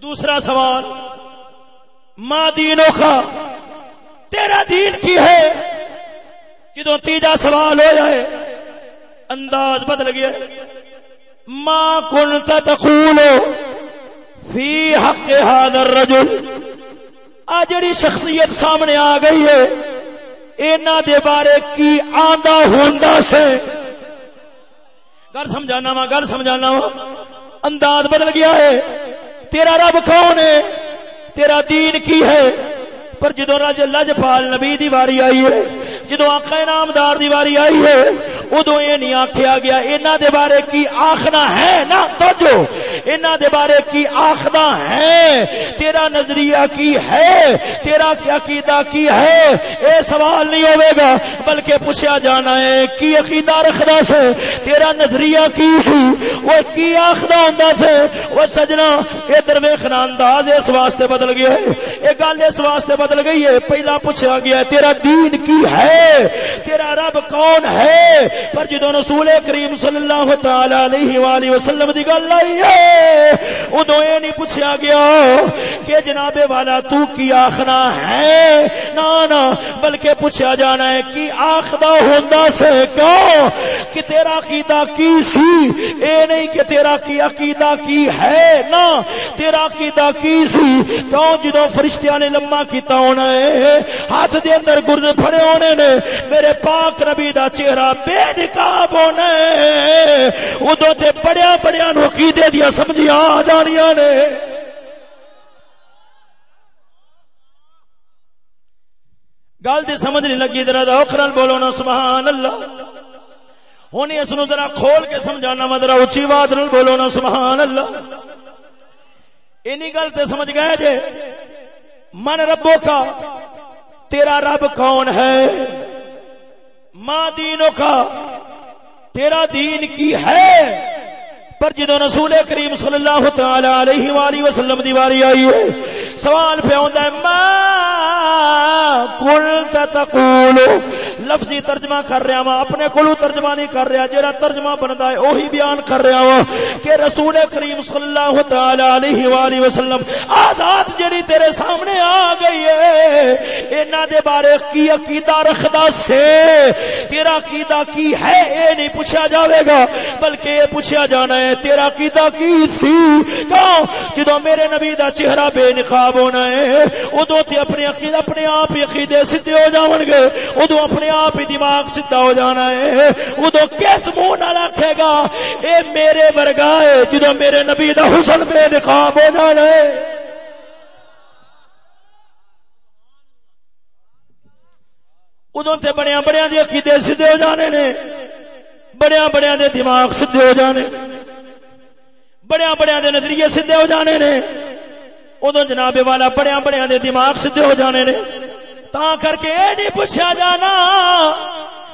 دوسرا سوال، ماں دینوں کا تیرا دین کی ہے؟ جدو تیجا سوال ہو جائے انداز بدل گیا ماں کن تقول فی حق هذا الرجل آ جڑی شخصیت سامنے آ گئی ہے اینا دے بارے کی آندا ہوندا سے؟ گل سمجھانا وا، گل سمجھانا وا۔ انداز بدل گیا ہے۔ تیرا رب کون ہے؟ تیرا دین کی ہے؟ پر جدو رج لج پال نبی دی واری آئی ہے جدو آقا نامدار دی واری آئی ہے ادو یہ نہیں آخیا گیا انہ دے بارے کی آخنا ہے نا؟ توجہ انہ دے بارے کی آخنا ہے، تیرا نظریہ کی ہے، تیرا کیا عقیدہ کی ہے؟ اے سوال نہیں ہوئے گا، بلکہ پوچھا جانا ہے، کی عقیدہ رکھنا سے تیرا نظریہ کی سی؟ وہ کی آخنا ہوندا سے وہ سجنا، اے درویخنا انداز اس واسطے بدل گیا ہے، اے گل اس واسطے بدل گئی ہے، پہلا پوچھا گیا ہے، تیرا دین کی ہے؟ تیرا رب کون ہے؟ پر جدو رسول کریم صلی اللہ تعالی علیہ والہ وسلم دی گل آئی ہے ادو یہ نہیں پوچھا گیا کہ جناب والا تو کی آخنا ہے؟ نا نا بلکہ پوچھا جانا ہے کی آخدا ہوندا سے کیوں؟ کہ تیرا عقیدہ کی سی؟ اے نہیں کہ تیرا کی عقیدہ کی ہے؟ نا تیرا عقیدہ کی سی؟ کیوں جدو فرشتیاں نے لمبا کیتا ہونا ہے، ہاتھ دے اندر گرد پھڑے ہونے نے، میرے پاک نبی دا چہرہ بے نقاب ہونا ہے ادو تے بڑیا بڑیا نو عقیدے دیا سمجھیاں آ جانیاں نے۔ گل دی سمجھ نہیں لگی، ذرا اوکھرل بولو نا، سبحان اللہ۔ ہوں اس نو ذرا کھول کے سمجھانا، میں ذرا اچھی آواز نال بولو نا، سبحان اللہ۔ اینی گل تے سمجھ گئے جے؟ من ربو کا، تیرا رب کون ہے؟ ماں دینوں کا تیرا دین کی ہے۔ پر جدو رسول کریم صلی اللہ تعالی علیہ وآلہ وسلم دی واری آئی ہے، سوال پہ ہوندا ہے، ما قلت تقول؟ لفظی ترجمہ کر رہا وا، اپنے کولو ترجمہ نہیں کر رہا جڑا ترجمہ بندا ہے وہی بیان کر رہا وا کہ رسول کریم صلی اللہ تعالی علیہ والہ وسلم آزاد جڑی تیرے سامنے آ گئی ہے انہاں دے بارے کی عقیدہ رکھدا سے؟ تیرا عقیدہ کی ہے؟ اے نہیں پوچھا جاوے گا، بلکہ یہ پوچھا جانا ہے، تیرا عقیدہ کی تھی؟ کیوں؟ جدو میرے نبی دا چہرہ بے نقاب ہونا ہے ادو تے اپنے عقیدہ، اپنے آپ عقیدے سیدھے ہو جاون گے ادو اپنے آپ ہی دماغ سیدھا ہو جانا ہے۔ ادو کس منہ نال آکھے گا؟ اے میرے ورگا ہے، جدو میرے نبی دا حسن بے نقاب ہو جانا ہے۔ ادو تے بڑیا بڑیا دی عقیدے سیدھے ہو جانے نے۔ بڑیا بڑیا دے دماغ سیدھے ہو جانے۔ بڑیا بڑیا دے نظریے سیدھے ہو جانے نے۔ ادو جناب والا بڑیا بڑیا دے دماغ سیدھے ہو جانے نے۔ تا کر کے اے نہیں پوچھا جانا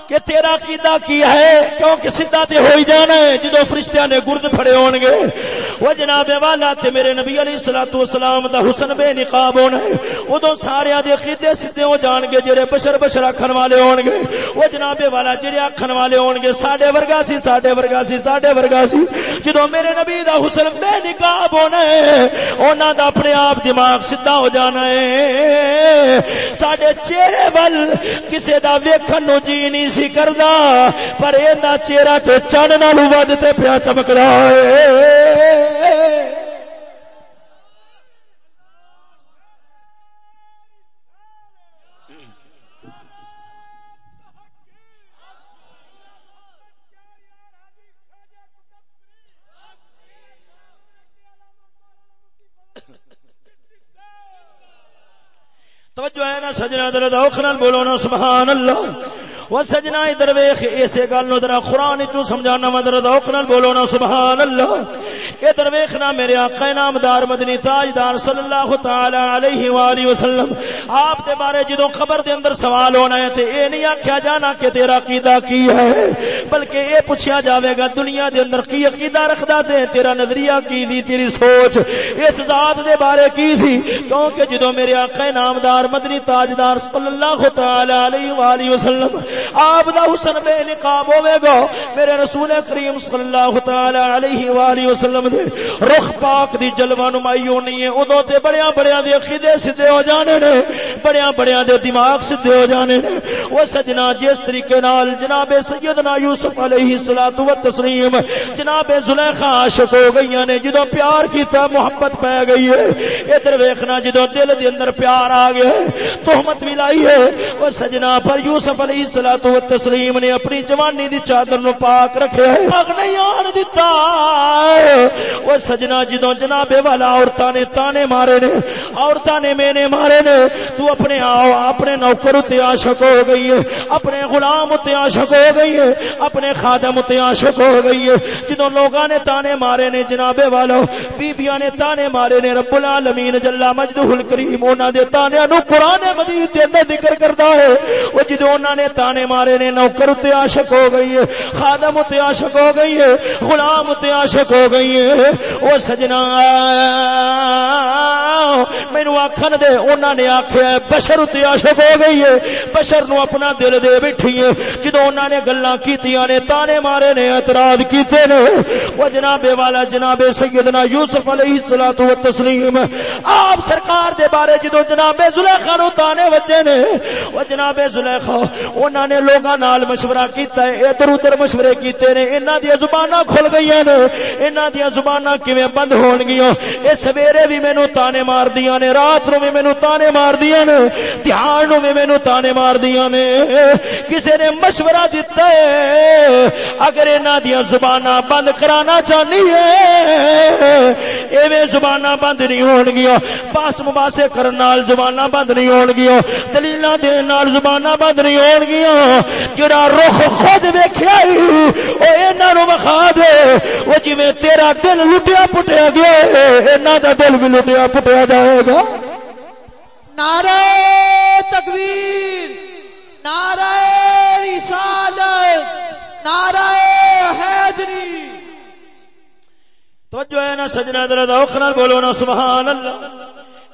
کہ تیرا قیدہ کی ہے؟ کیونکہ سیدھا تے ہوئی جانا ہے، جدو فرشتیاں نے گرد پھڑے ہون گے وہ جناب والا تے میرے نبی علیہ الصلوۃ والسلام دا حسن بے نقاب ہونا ہے۔ اودوں سارے دے عقیدے سیدھے ہو جان گے جڑے بشر بشر اکھن والے ہون گے۔ وہ جناب والا جڑے اکھن والے ہون گے، ساڈے ورگا سی، ساڈے ورگا سی، ساڈے ورگا سی۔ جدو میرے نبی دا حسن بے نقاب ہونا ہے، انہاں دا اپنے آپ دماغ سیدھا ہو جانا ہے۔ ساڈے چہرے ول کسے دا ویکھن نو جی نہیں سی کردا، پر ایندا چہرہ تے چن نالوں ود تے پیا چمک رہا ہے۔ توجہ ہے نا سجنا درد اوکھنال بولو نا سبحان اللہ۔ وہ سجنا ادھر ویخ اسے گل نو ذرا قران چوں سمجھانا مدر ذوق نال بولو نا سبحان اللہ ادھر ویکھنا میرے آقا نامدار مدنی تاجدار صلی اللہ تعالی علیہ والہ وسلم۔ آپ دے بارے جدوں خبر دے اندر سوال ہونا ہے تے اے نہیں آکھیا جانا کہ تیرا عقیدہ کی ہے، بلکہ اے پوچھیا جاوے گا دنیا دے اندر کی عقیدہ رکھدا تے تیرا نظریہ کی دی، تیری سوچ۔ اس ذات دے بارے کی تھی؟ کیونکہ جدوں میرے آقا نامدار مدنی تاجدار صلی اللہ تعالی علیہ والہ وسلم آپ دا حسن بے نقاب ہوے گا۔ میرے رسول کریم صلی اللہ تعالی علیہ والہ وسلم دے رخ پاک دی جلوہ نمائی ہونی ہے۔ اودوں تے بڑیاں بڑیاں دے عقیدے سیدھے ہو جانے نے۔ بڑیاں بڑیاں دے دماغ سیدھے ہو جانے نے۔ وہ سجنا جس طریقے نال جناب سیدنا یوسف علیہ الصلوۃ والتسلیم، جناب زلیخا عاشق ہو گئیاں نے، جدوں پیار کیتا محبت پے گئی ہے۔ ادھر ویکھنا جدوں دل دے اندر پیار آ گیا تہمت بھی لائی ہے۔ وہ سجنا پر یوسف علیہ الصلوۃ و تسلیم نے اپنی جوانی دی چادر نو پاک رکھیا نہیں آن دتا او سجنا جدوں جناب والا عورتاں نے تانے مارے نے، عورتاں نے مینے مارے نے۔ تو اپنے آو، اپنے نوکر تے عاشق ہو گئی ہے۔ اپنے غلام تے عاشق ہو گئی ہے۔ اپنے خادم تے عاشق ہو گئی ہے۔ جدوں لوگاں نے تانے مارے نے جناب والا بیبییاں نے تانے مارے نے، رب العالمین جل مجدہ الکریم، انہاں دے تانیاں نو قران مجید دے اندر ذکر کردا ہے۔ او جدوں انہاں نے تانے مارے نے نوکر تے عاشق ہو گئی ہے، خادم تے عاشق ہو گئی ہے، غلام تے عاشق ہو گئی ہے۔ او سجنا، مینوں آکھن دے انہاں نے آکھیا بشر تے عاشق ہو گئی ہے۔ بشر نو اپنا دل دے بیٹھی ہے۔ جدوں انہاں نے گلاں کیتیاں نے، تانے مارے نے، اعتراض کیتے نے۔ او جناب والا جناب سیدنا یوسف علیہ الصلوۃ والتسلیم، آپ سرکار دے بارے جدوں جناب زلیخا نو تانے وجے نے، او جناب زلیخا انہاں نے لوگاں نال مشورہ کیتا ہے، ادھر ادھر مشورے کیتے نے، انہاں دی زباناں کھل گئیاں نے، انہاں دی زباناں کیویں بند ہون گیاں اے سویرے بھی مینوں تانے مار دیاں نے، رات نو بھی مینوں تانے مار دیاں نے، دھیان نو بھی مینوں تانے مار دیاں نے۔ کسے نے مشورہ دتا ہے، اگر انہاں دی زباناں بند کرانا چاہنی ہے، ایویں زباناں بند نہیں ہون گیاں باس مباسے کرن نال زباناں بند نہیں ہون گیاں دلیلاں دین نال زباناں بند نہیں ہون گیاں جڑا رخ خود ویکھیا او انہاں نو وکھا دے۔ او جویں تیرا دل لٹیا پٹیا گیا انہاں دا دل بھی لٹیا پٹیا جائے گا۔ نعرہ تکبیر نعرہ رسالت نعرہ حیدری۔ توجہ ہے نا سجنا اوکھ نال بولو نا سبحان اللہ۔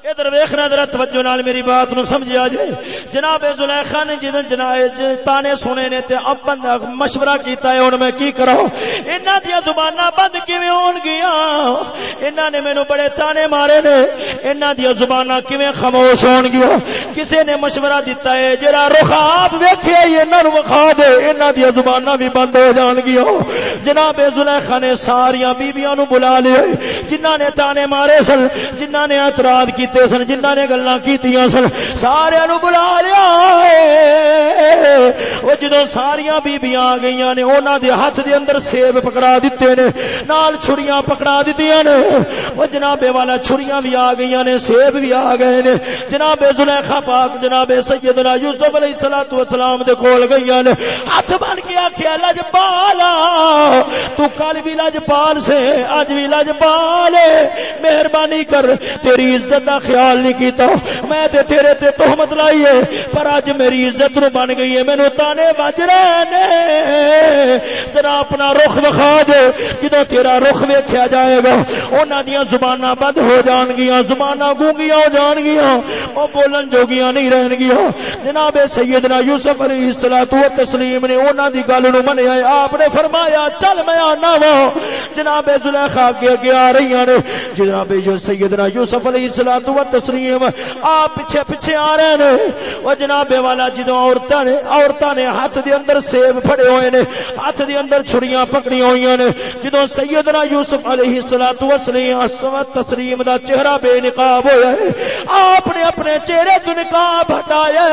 ادھر ویخنا ذرا توجہ نال میری بات نو سمجھا جائے جناب زلیخا نے جن جناب تانے سنے نے تے اب بندہ مشورہ کیتا ہے، ہن میں کی کراں؟ انہاں دی زباناں بند کیویں ہون گیاں؟ انہاں نے مینوں بڑے تانے مارے نے۔ انہاں دی زباناں کیویں خاموش ہون گیاں؟ کسے نے مشورہ دیتا ہے، جڑا رخ آپ ویکھیا ہی انہاں نو وکھا دے۔ انہاں دی زباناں بھی بند ہو جان گیاں۔ جناب زلیخا نے ساریاں بیبییاں نو بلا لیا جنہاں نے تانے مارے سن، جنہاں نے اعتراض کیتے کیتے سن جنہ نے گلا کی سن، سارے نو بلا لیا وہ جدو ساریا بیبیاں آ گئی نے انہوں دے ہاتھ دے اندر سیب پکڑا دیتے نے، نال چھڑیاں پکڑا دیتی نے۔ وہ جناب والا چھڑیاں بھی آ گئی نے، سیب بھی آ گئے نے۔ جناب زلیخا پاک جناب سیدنا یوسف علیہ الصلوۃ والسلام دے کول گئی نے۔ ہاتھ بن کے آکھیا لج پالا تو کل بھی لج پال سے اج بھی لج پال مہربانی کر، تیری عزت دا خیال نہیں کیتا۔ میں تے تیرے تے تہمت لائی ہے، پر اج میری عزت نو بن گئی ہے۔ مینوں تانے بج رہے نے ذرا اپنا رخ وکھا دے۔ جدوں تیرا رخ ویکھیا جائے گا انہاں دیاں زباناں بند ہو جان گیاں، زباناں گونگیاں ہو جان گیاں۔ او بولن جوگیاں نہیں رہن گیاں۔ جناب سیدنا یوسف علیہ الصلوۃ والتسلیم نے انہاں دی گل نو منیا آپ نے فرمایا، چل میں آنا وا۔ جناب زلیخا اگے اگے آ رہی نے جناب جو سیدنا یوسف علیہ الصلوۃ و تسلیم۔ آپ پیچھے پیچھے آ رہے نے وہ جناب والا جدو عورتاں نے عورتاں نے ہاتھ دے اندر سیب پھڑے ہوئے نے، ہاتھ دے اندر چھڑیاں پکڑی ہوئی نے۔ جدو سیدنا یوسف علیہ الصلوۃ والسلام تسلیم دا چہرہ بے نقاب ہویا ہے، آپ نے اپنے چہرے تو نقاب ہٹایا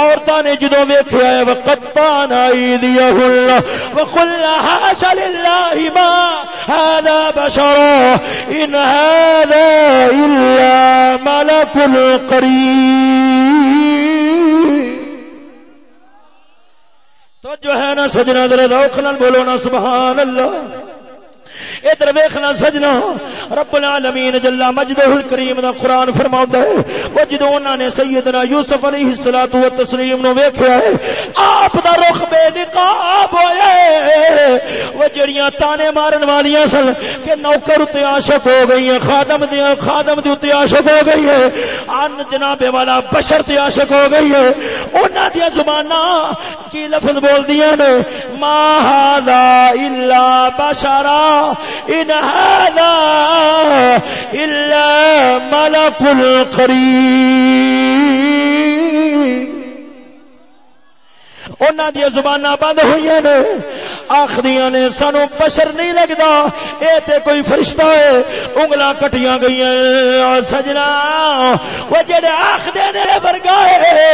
عورتاں نے جدو ویکھیا ہے وقت پان وقتان ایدیہن وقل حاش للہ ما هذا بشر ان هذا إلا ملك القريب. تو جو ہے نا سجنا ذرا روک بولو نا، سبحان اللہ۔ ادھر ویکھنا سجنا، رب العالمین جل مجدہ الکریم دا قرآن فرماوندا ہے۔ وہ جدوں انہاں نے سیدنا یوسف علیہ الصلوۃ والتسلیم نو ویکھیا ہے۔ آپ رخ بے نقاب ہویا ہے وہ جڑیاں تانے مارن والیاں سن کہ نوکر تے عاشق ہو گئی ہیں، خادم دی خادم دی تے عاشق ہو گئی ہے ان جناب والا بشر تے عاشق ہو گئی ہے انہاں دی زباناں کی لفظ بول دیاں نے، ما ھذا الا بشرا، ان هذا الا ملك القريب انہاں دی زباناں بند ہوئی نے۔ آخری نے، سانو بشر نہیں لگتا اے تے کوئی فرشتہ ہے انگلا کٹیاں گئی سجنا۔ وہ جڑے آخدے نے ورگا ہے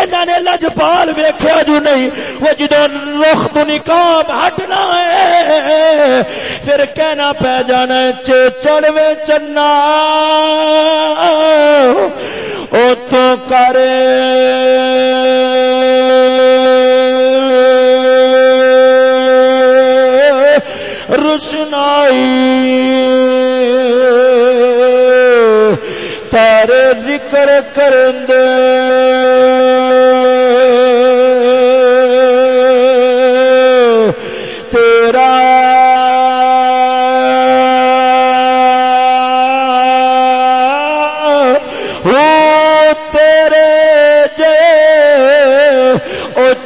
انہاں نے لجپال ویکھیا جو نہیں۔ وہ جدو رخ تو نقاب ہٹنا ہے پھر کہنا پہ جانا چ چڑوے چنا۔ او تو کرے روشنائی تارے ذکر کرندے۔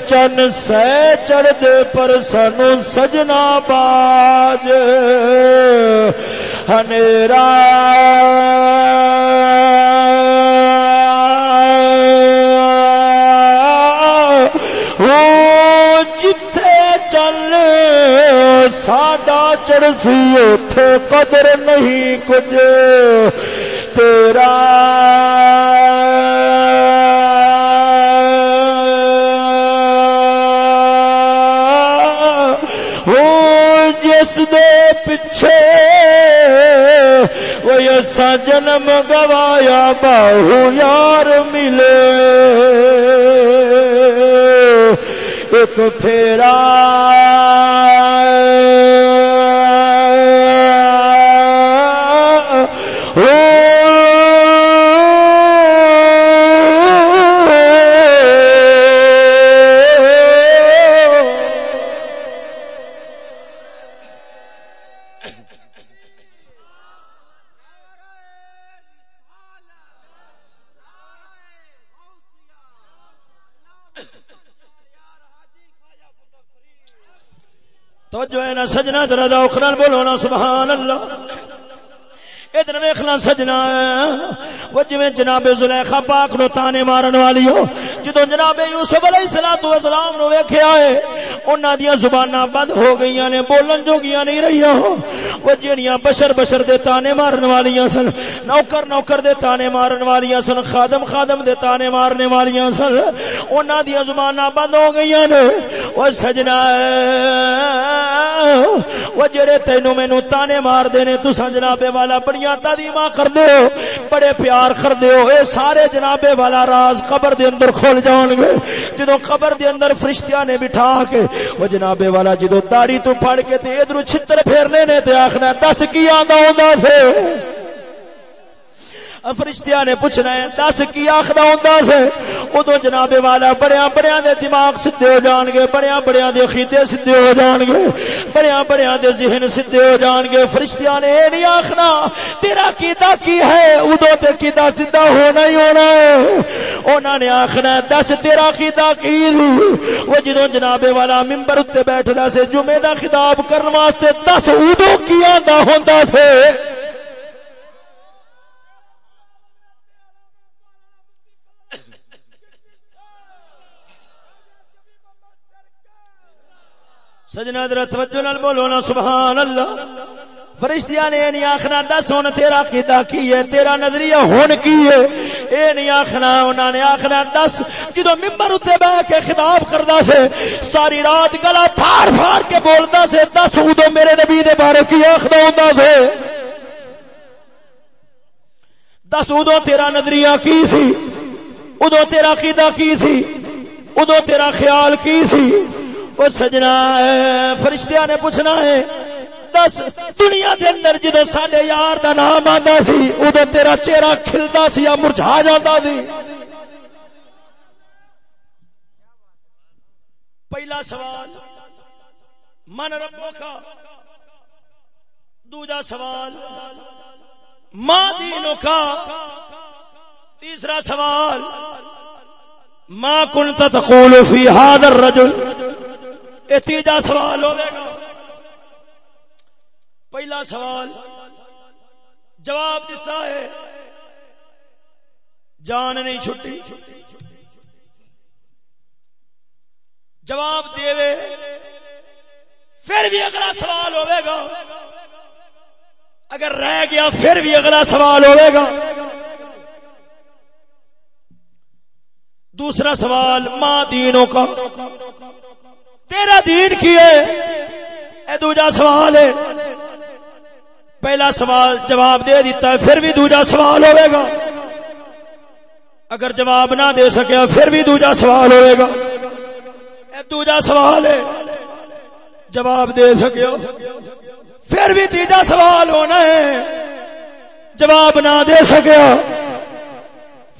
چن سہ چڑھ دے پر سانو سجنا باج ہنیرا جتھے چل ساڈا چڑھ سی اتے قدر نہیں کچھ تیرا وہ ایسا جنم گوایا باہو یار ملے۔ ایک پھیرا ذرا ذوق نال بولو نا سبحان اللہ۔ ادھر ویکھنا سجنا وہ جویں جناب زلیخا پاک نو تانے مارن والی ہو جدو جناب یوسف علیہ الصلوۃ والسلام نو ویکھیا ہے، انہاں دی زباناں بند ہو گئیاں نے، بولن جوگیاں نہیں رہیاں۔ وہ جڑیاں بشر بشر دے تانے مارن والیاں سن، نوکر نوکر دے تانے مارن والیاں سن، خادم خادم دے تانے مارنے والیاں سن، انہاں دی زباناں بند ہو گئیاں نے۔ او سجنا وہ جڑے تینو مینوں تانے مار دے نے، تساں جناب والا بڑی بڑیاں تعظیماں کردے ہو، بڑے پیار کر دے ہو۔ اے سارے جناب والا راز قبر دے اندر کھل جان گے۔ جدو قبر دے اندر فرشتیاں نے بٹھا کے، وہ جناب والا جدو داڑھی تو پھڑ کے تے ادھر چھتر پھیرنے نے تے آخنا، دس کی آندا ہوندا پھر؟ فرشتیاں نے پوچھنا ہے، دس کی آخر ہوں سے ادو جناب والا بڑیا بڑیا دے دماغ سدھے ہو جان گے بڑیا بڑیا دے خیتے سدھے ہو جان گے بڑیا بڑیا دے ذہن سدھے ہو جان گے۔ فرشتیاں نے یہ نہیں آخنا، تیرا کیتا کی ہے؟ ادو تے کیتا سیدھا ہونا ہی ہونا ہے۔ انہوں نے آخنا دس تیرا کیتا کی؟ وہ جدو جناب والا ممبر اتنے بیٹھتا سے جمعے دا خطاب کرنے واسطے دس ادو کی آدھا ہوں سے سجنا در توجہ نال بولو نا سبحان اللہ فرشتیاں نے نہیں آخنا، دس ہوں تیرا کیتا کی ہے، تیرا نظریہ ہون کی ہے۔ اے نہیں آخنا انہوں نے آخنا، دس۔ جدو ممبر اتنے بہ کے خطاب کرتا سے ساری رات گلا پھاڑ پھاڑ کے بولتا سے دس ادو میرے نبی دے بارے کی آخر ہوتا سے دس ادو تیرا نظریہ کی سی؟ ادو تیرا کیتا کی سی؟ ادو تیرا خیال کی سی؟ وہ سجنا فرشتیاں نے پوچھنا ہے، دس، دنیا دے اندر جدو سڈے یار دا نام آتا سی، ادو تیرا چہرہ کھلتا سی یا مرجھا جاتا سی؟ پہلا سوال، من ربو کا دوجا سوال، ماں دینوں کا تیسرا سوال، ماں کن تقول فی هذا الرجل؟ یہ تیجا سوال ہوئے گا۔ پہلا سوال، جواب دیتا ہے، جان نہیں چھٹی۔ جواب دے پھر بھی اگلا سوال ہوئے گا۔ اگر رہ گیا، پھر بھی اگلا سوال ہوئے گا۔ دوسرا سوال، ماں دینوں کا۔ تیرا دین کی ہے؟ اے دوجا سوال ہے۔ پہلا سوال جواب دے دیتا ہے، پھر بھی دوجا سوال ہوئے گا۔ اگر جواب نہ دے سکیا پھر بھی دوجا سوال ہوئے گا۔ اے دوجا سوال ہے، جواب دے سکیا پھر بھی تیجا سوال ہونا ہے۔ جواب نہ دے سکیا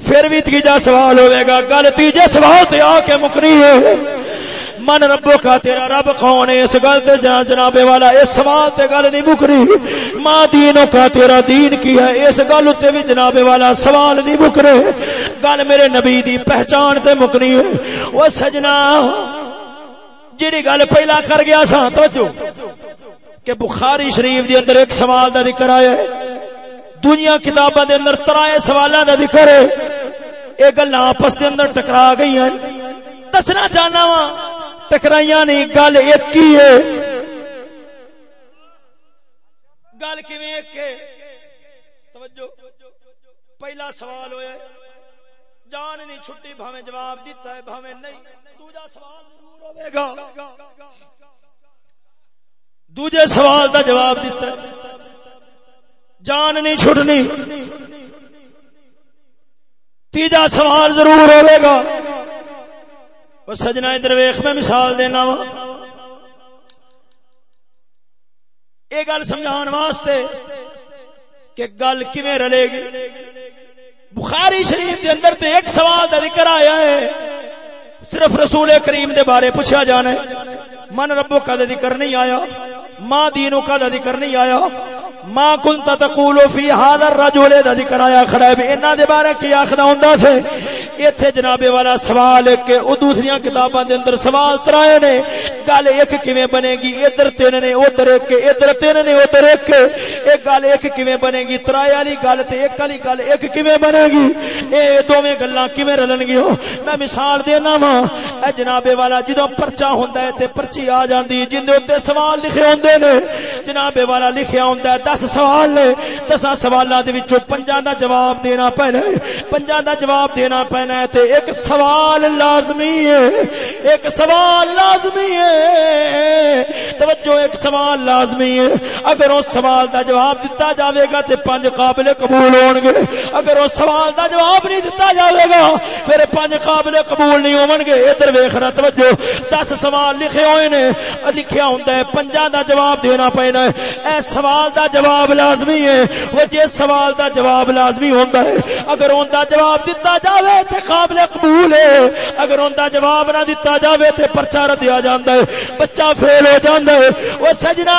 پھر بھی تیجا سوال ہوئے گا۔ گل تیجے سوال تے آ کے مکنی ہے۔ من ربو کا تیرا رب کون ہے؟ اس گل تے جان جناب والا، اس سوال تے گل نہیں مکری۔ ماں دینوں کا تیرا دین کی ہے؟ اس گل تے بھی جناب والا سوال نہیں مکرے۔ گل میرے نبی دی پہچان تے مکنی ہے۔ او سجنا جڑی گل پہلا کر گیا سا، توجہ۔ کہ بخاری شریف دی اندر ایک سوال دا ذکر آیا ہے۔ دنیا کتاباں دے اندر ترائے سوالاں دا ذکر ہے۔ یہ گلاں آپس دے اندر ٹکرا گئی ہیں۔ دسنا چاہنا وا ٹکرائیاں نہیں، گل ایک ہی ہے۔ گل کیویں ایک ہے؟ توجہ۔ پہلا سوال ہویا ہے جان نہیں چھٹی، بھاویں جواب دیتا ہے، بھاویں نہیں۔ دوجا سوال ضرور ہوے گا۔ دوجے سوال دا جواب دیتا ہے۔ جان نہیں چھٹنی۔ تیجا سوال ضرور ہوے گا۔ وہ سجنا ادھر ویخ، میں مثال دینا وا۔ یہ گل سمجھان واسطے کہ گل کیویں رلے گی؟ بخاری شریف دے اندر تے ایک سوال دا ذکر آیا ہے۔ صرف رسول کریم دے بارے پوچھا جانا ہے۔ من ربو کا ذکر نہیں آیا ماں دینوں کا ذکر نہیں آیا۔ ماں کنتا تقولو فی هذا الرجل دا ذکر آیا کھڑا ہے انہاں دے بارے کی آکھدا ہوندا سے ایتھے جناب والا سوال ہے کہ او دوسری کتاباں دے اندر سوال ترائے نے۔ گل ایک کیویں بنے گی، ادھر تین نے، ادھر ایک، ادھر تین نے، ادھر ایک۔ ایک گل ایک کیویں بنے گی، ترائے والی گل تے ایک والی گل ایک کیویں بنے گی۔ اے دوویں گلاں کیویں رلن گی میں مثال دینا وا اے جناب والا، جدوں پرچا ہوندا ہے تے پرچی آ جاندی، جن دے سوال لکھے ہوندے نے۔ جناب والا، لکھیا ہوندا ہے 10 سوال نے۔ 10 سوالاں دے وچوں پنجاں دا جواب دینا پینا ہے۔ پنجاں دا جواب دینا پینا ہے تے ایک سوال لازمی ہے۔ ایک سوال لازمی ہے۔ توجہ، ایک سوال لازمی ہے۔ اگر اس سوال دا جواب دتا جاوے گا تے پنج قابل قبول ہون گے اگر اس سوال دا جواب نہیں دتا جاوے گا، پھر پنج قابل قبول نہیں ہون گے، ادھر ویکھ توجہ۔ 10 سوال لکھے ہوئے نے۔ لکھیا ہوندا ہے، پنجاں دا جواب دینا پینا ہے۔ اے سوال دا جواب لازمی ہے۔ وہ جے سوال دا جواب لازمی ہوندا ہے، اگر اون دا جواب دتا جاوے تے قابل قبول ہے۔ اگر اون دا جواب نہ دتا جاوے تے پرچا دیا جاندا ہے۔ بچہ فیل ہو جاندا ہے۔ او سجنا،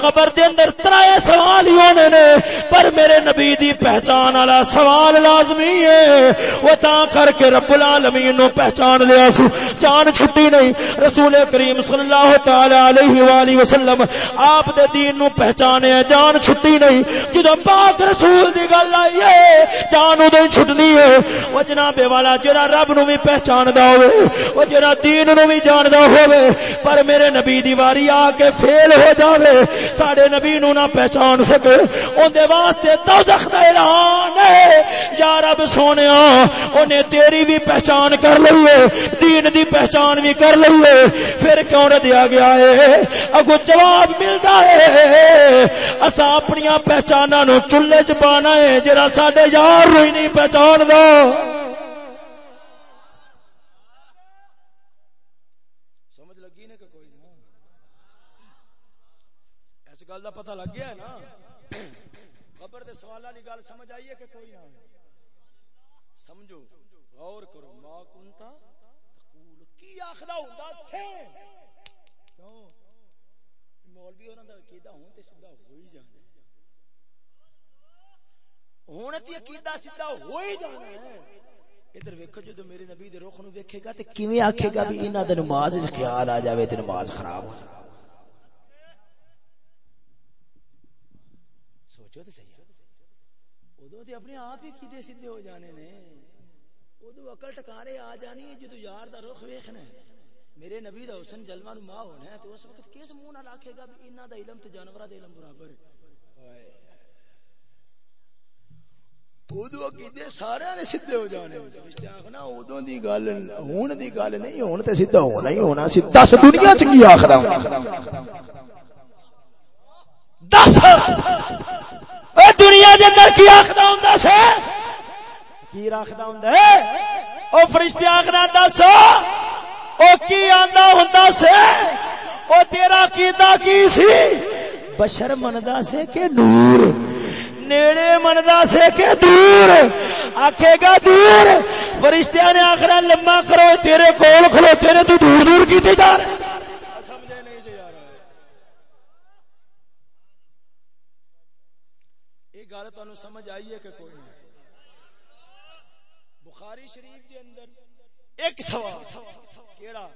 قبر دے اندر ترائے سوال ہی ہونے نے۔ پر میرے نبی دی پہچان والا سوال لازمی ہے۔ وہ تا کر کے رب ال العالمین نو پہچان لیا سو۔ جان چھٹی نہیں۔ رسول کریم صلی اللہ تعالی علیہ والہ وسلم آپ دے دین نو پہچانے، جان چھٹی نہیں۔ جدو پاک رسول دی گل آئی ہے، جان ادو ہی چھٹنی ہے۔ وہ جناب والا، جڑا رب نو بھی پہچاندا ہوے وہ جڑا دین نو بھی جاندا ہوے پر میرے نبی دی واری آ کے فیل ہو جاوے۔ ساڈے نبی نو نہ پہچان سکے۔ اون دے واسطے دوزخ دا اعلان ہے۔ یا رب سونیا، اونے تیری بھی پہچان کر لئی ہے دین دی پہچان بھی کر لئی ہے پھر کیوں نہ دیا گیا ہے؟ اگو جواب ملدا ہے۔ اسا اپنی پہچانا نو چولہے چ پانا ہے، جڑا ساڈے یار نو ہی نہیں پہچان دا سمجھ لگی نے کہ کوئی نہ اس گل دا پتہ لگ گیا ہے نا۔ خبر دے سوال والی گل سمجھ آئی ہے کہ کوئی نہ سمجھو غور کرو ما کنتا تقول کی ہوندا تھے کیوں مولوی انہاں دا عقیدہ ہون تے سیدھا ہو ہی جانا ہون تے عقیدہ سیدھا ہو ہی جانا ہے ادھر ویکھو جدو میرے نبی دے رخ نو ویکھے گا تے کیویں آکھے گا بھی انہاں دے نماز وچ خیال آ جاوے تے نماز خراب ہو جائے سوچو تے صحیح ادو تے اپنے آپ ہی کیدے سیدھے ہو جانے نے ادو عقل ٹکارے آ جانی ہے جدو یار دا رخ ویکھنا ہے میرے نبی دا حسن جلوہ نو ماں ہونا ہے، تو اس وقت کس منہ نال آکھے گا بھی انہاں دا علم تے جانوراں دا علم برابر ہے؟ سارے نے سیدھے ہو جانے دی گل، ہون دی گل نہیں، ہون تے سیدھا ہونا ہی ہونا۔ سی دس دنیا چ کی دس! اے دنیا دے اندر کی آخدا ہوندا سے کی ہوندا ہے؟ او فرشتے آخنا دس! او کی آندا ہوندا سے؟ او تیرا کیدا کی سی؟ بشر مندا سے کہ نور؟ نیڑے مندا سے کہ دور؟ آکھے گا دور؟ فرشتیاں نے آخرا لمبا کرو، تیرے کول کھلو، تیرے تو دور دور کیتے جا رہے گل تانوں سمجھ آئی ہے کہ کوئی نہیں؟ بخاری شریف کے اندر ایک سوال۔ کیڑا؟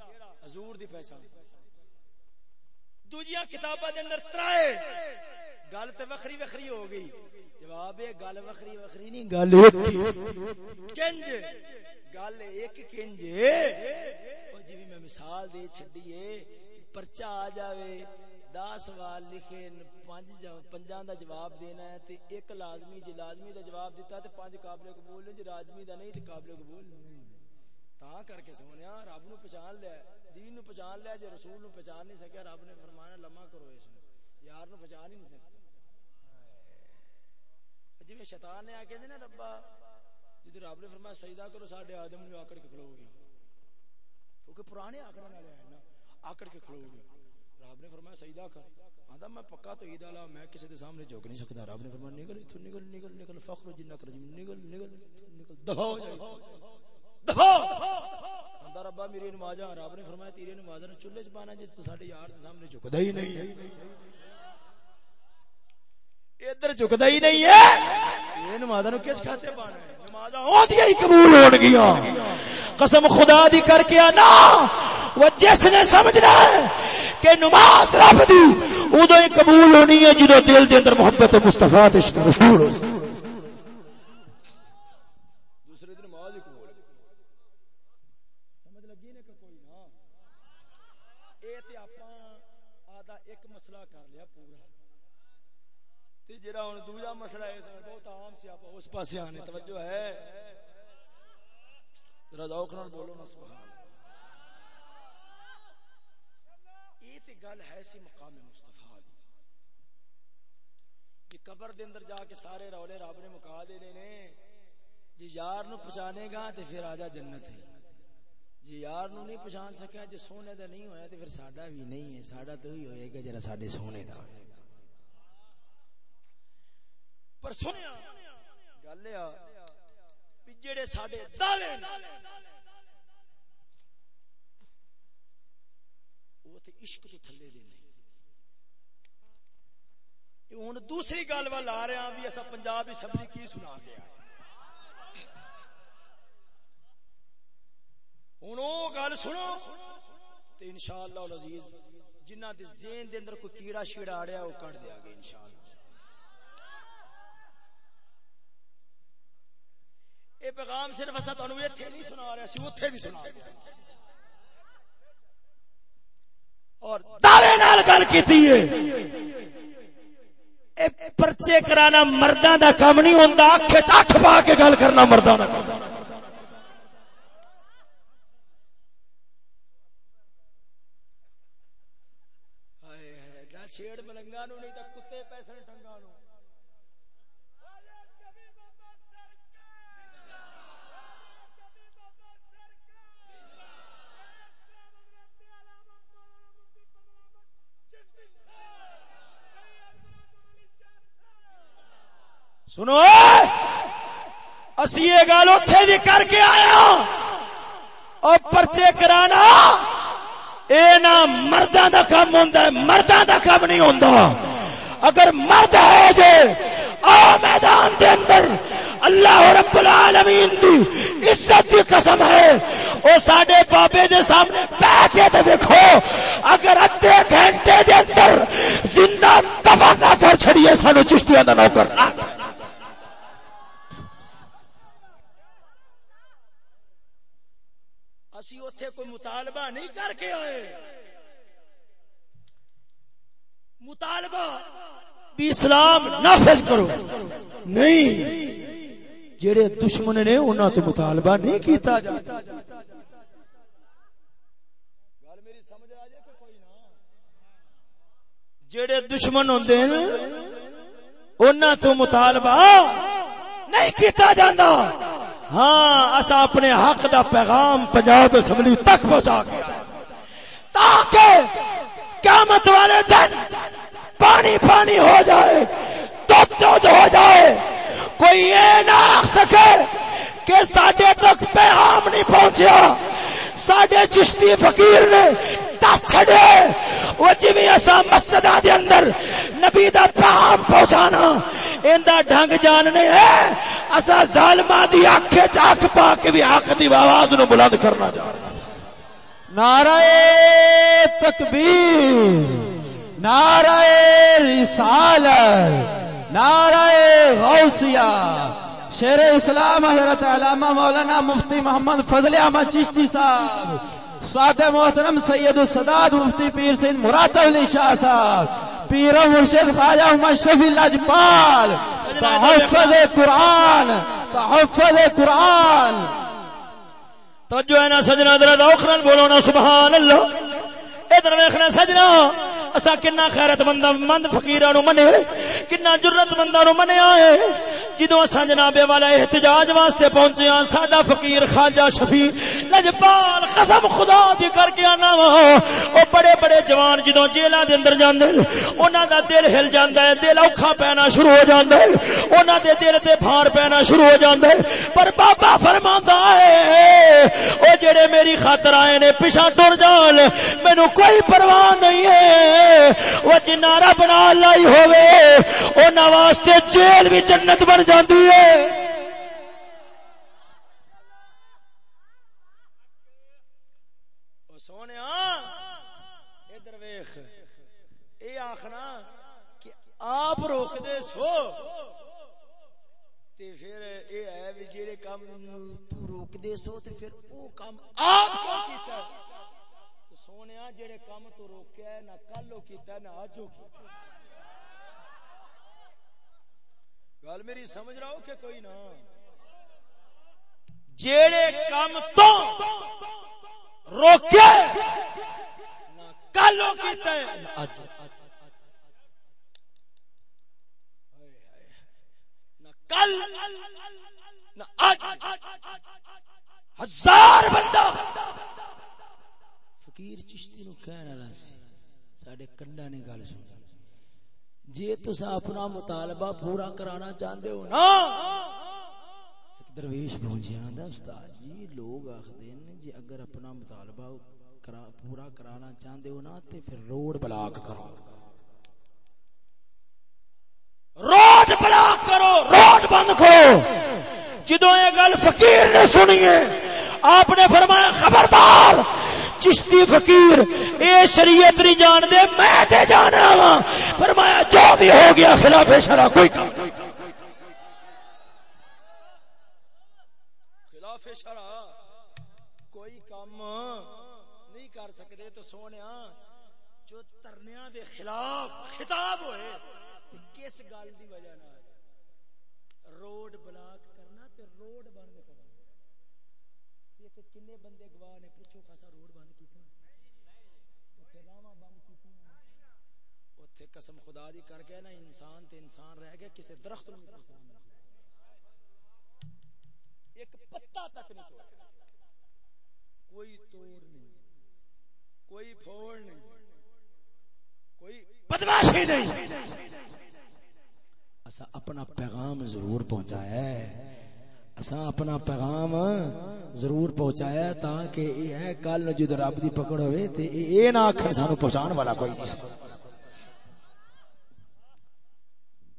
حضور دی پہچان۔ دوجیاں کتاباں دے اندر ترائے۔ گل تے وکھری وکھری ہو گئی۔ جواب ہے گل وکھری وکھری نہیں، گل ایک کنج۔ گل ایک کنج۔ او جی میں مثال دے چھڈیے پرچا آ جاوے، دس سوال لکھے پانچ پنجاں دا جواب دینا ہے تے ایک لازمی جی لازمی دا جواب دیتا تے پانچ قابل قبول نے جی لازمی دا نہیں تے قابل قبول نہیں۔ تا کر کے سونیا رب نو پہچان لیا، دین نو پہچان لیا جو رسول نو پہچان نہیں سکیا، رب نے فرمانا لمحہ کرو اس نو۔ یار نو پہچان ہی نہیں سکیا۔ جی شیطان نے آکے نا ربا جدو رب نے فرمایا سجدہ کرو، ساڈے آدم نو آکڑ کے کھلو گی کیونکہ پرانے آکڑ والے ہیں نا، آکڑ کے کھلو گی رب نے فرمایا سجدہ کر۔ آندا، میں پکا تو عید والا، میں کسی دے سامنے جھک نہیں سکدا۔ رب نے فرمایا نکل ایتھوں نکل نکل نکل، فخر جنہ کر نکل نکل نکل دفا ہو جائے دفا آندا ربا میری نمازاں رب نے فرمایا، تیری نمازاں چولہے چ پانا جے تو ساڈے یار دے سامنے جھکدا ہی نہیں ادھر جھکدا ہی نہیں ہے۔ یہ نمازاں نو کس کھاتے پانا ہے؟ نمازاں اودیاں ہی قبول ہون گیاں۔ قسم خدا دی کر کے انا وہ جس نے سمجھنا ہے کہ نماز رب دی ادو ہی قبول ہونی ہے جدو دل دے اندر محبت مستفا عشق رسول ہو۔ مسئلہ ہے بہت عام سے اس پاس آنے، توجہ ہے۔ بولو نا، سبحان یہ تے گل ہے سی مقام مصطفی دی، کہ قبر دے اندر جا کے سارے رولے رب نے مکا دے نے۔ جی یار نو پہچانے گا تے پھر آجا جنت ہے۔ جی یار نو نہیں پہچان سکیا جی سونے دا نہیں ہویا تے پھر ساڈا بھی نہیں ہے، ساڈا تو ہی ہوئے گا جڑا ساڈے سونے دا۔ پر سنیا۔ گل یہ جڑے ساڈے دعوے وہ تے عشق تو تھلے دے ہوں دوسری گل وال آ رہے ہیں بھی ایسا پنجاب اسمبلی کی سنا گیا ہوں وہ گل سنو تو ان شاء اللہ عزیز جنہ دے ذہن دے اندر کوئی کیڑا شیڑا آڑیا، وہ کٹ دیا گیا ان شاء اللہ یہ پیغام صرف اصا تمہیں اتنے نہیں سنا رہے سی اتنے بھی سنا اور دعوے نال گل کی پرچے کرانا مردہ دا کام نہیں ہوتا اکھ اکھ پا کے گل کرنا مردہ دا کام چھیڑ ملنگا نو نہیں تو کتے پیسے ٹنگا نو سنو، اسی یہ گل اتے بھی کر کے آیا۔ اور پرچے کرانا، اے نہ مردہ دا کام ہوتا ہے مردہ دا کام نہیں ہوتا اگر مرد ہے جے، آ میدان دے اندر اللہ رب العالمین دی عزت دی قسم ہے۔ او ساڈے بابے دے سامنے بیٹھ کے تے دیکھو، اگر ادھے گھنٹے دے اندر زندہ دفن نہ کر چھڑیے، سانو چشتیاں دا نوکر۔ نہ اسی اتنے کوئی مطالبہ نہیں کر کے آئے۔ مطالبہ بھی اسلام نافذ کرو۔ نہیں، جڑے دشمن نے انہوں تو مطالبہ نہیں کیتا۔ جاتا جڑے دشمن ہوندے ہیں، انہاں تو مطالبہ نہیں کیتا جاتا ہاں اصا اپنے حق دا پیغام پنجاب اسمبلی تک پہنچا گیا تاکہ قیامت والے دن پانی پانی ہو جائے دودھ دودھ ہو جائے۔ کوئی یہ نہ آ سکے کہ سڈے تک پیغام نہیں پہنچیا۔ سڈے چشتی فقیر نے دس چڑے وہ جی اصا مسجد دے اندر نبی دا پیغام پہنچانا اندا ڈھنگ جاننے ہے اسا ظالما دی اکھ وچ اکھ پا کے بھی حق دی آواز نو بلند کرنا چاہ نعرہ تکبیر، نعرہ رسالت، نعرہ غوثیہ۔ شیر اسلام حضرت علامہ مولانا مفتی محمد فضل احمد چشتی صاحب سادہ محترم سید السداد مفتی پیر سید مراد علی شاہ صاحب، پیر مرشد خواجہ مشرفی لجپال تحفظ قرآن تحفظ قرآن۔ توجہ ہے نا سجنا درد اوکھرن بولو نا، سبحان اللہ۔ ادھر ویکھنا سجنا۔ اسا کنا خیرت بندہ مند فقیراں نو منے؟ کنا جرت بندہ نو منیا ہے جدو اصا جناب والا احتجاج واسطے پہنچے ہاں ساڈا فقیر خواجہ شفیع لجپال قسم خدا دی کر کے آنا وا۔ او بڑے بڑے جوان جدو جیلاں دے اندر جاندے انہاں دا دل ہل جاندا ہے، دل اوکھا پینا شروع ہو جاندا ہے۔ انہاں دے دل تے بھار پینا شروع ہو جاندا ہے۔ پر بابا فرماندا ہے، او جڑے میری خاطر آئے نے پیچھے ٹر جان، مینوں کوئی پرواہ نہیں ہے۔ او جنہ رب نال لائی ہوے انہاں واسطے جیل بھی جنت بن جاندی ہے۔ سونے ادھر ویخ یہ آخنا کہ آپ روک دے سو۔ تے پھر اے ہے بھی جڑے کام تو روک دے سو تے پھر او کام آپ کیوں کیتا ہے؟ سونیا جڑے کام تو روکیا ہے نہ کلو کیتا نہ اج کیتا گل میری سمجھ رہا ہو کہ کوئی نہ جڑے کام تو روکیا نہ کلو کیتا ہے نہ اج کل ہزار بندہ فقیر چشتی نو کہنے والا سی، ساڈے کنڈا نے گل سن۔ جے تسا اپنا مطالبہ پورا کرانا چاہندے ہو نا، ایک درویش پہنچیا آندا استاد جی لوگ آکھدے نے جے اگر اپنا مطالبہ پورا کرانا چاہندے ہو نا، تے پھر روڈ بلاک کرو۔ روڈ بلاک کرو، روڈ بند کرو۔ جدو یہ گل فقیر نے سنی ہے، آپ نے فرمایا، خبردار! چشتی فقیر، اے شریعت نہیں جان دے میں تے جانا وا ہاں۔ فرمایا، جو بھی ہو گیا، خلاف شرع، کوئی کام خلاف شرع، کوئی کام نہیں کر سکتے۔ تو سونیا جو ترنیاں دے خلاف خطاب ہوئے کس گل دی وجہ روڈ بلاک کرنا تے روڈ بند کرنا۔ یہ تے کنے بندے گواہ نے، پوچھو خاصا روڈ بند کیتے اوتھے راواں بند کیتی اوتھے قسم خدا دی کر کے نا انسان تے انسان رہ گیا کسے درخت نوں پہچان ایک پتا تک نہیں توڑا۔ کوئی توڑ نہیں، کوئی پھوڑ نہیں، کوئی بدماشی نہیں۔ اسا اپنا پیغام ضرور پہنچایا ہے۔ اسا اپنا پیغام ضرور پہنچایا تاکہ یہ ہے، کل جد رب دی پکڑ ہوئے تے اے نہ آکھن سانو پہنچان والا کوئی نہیں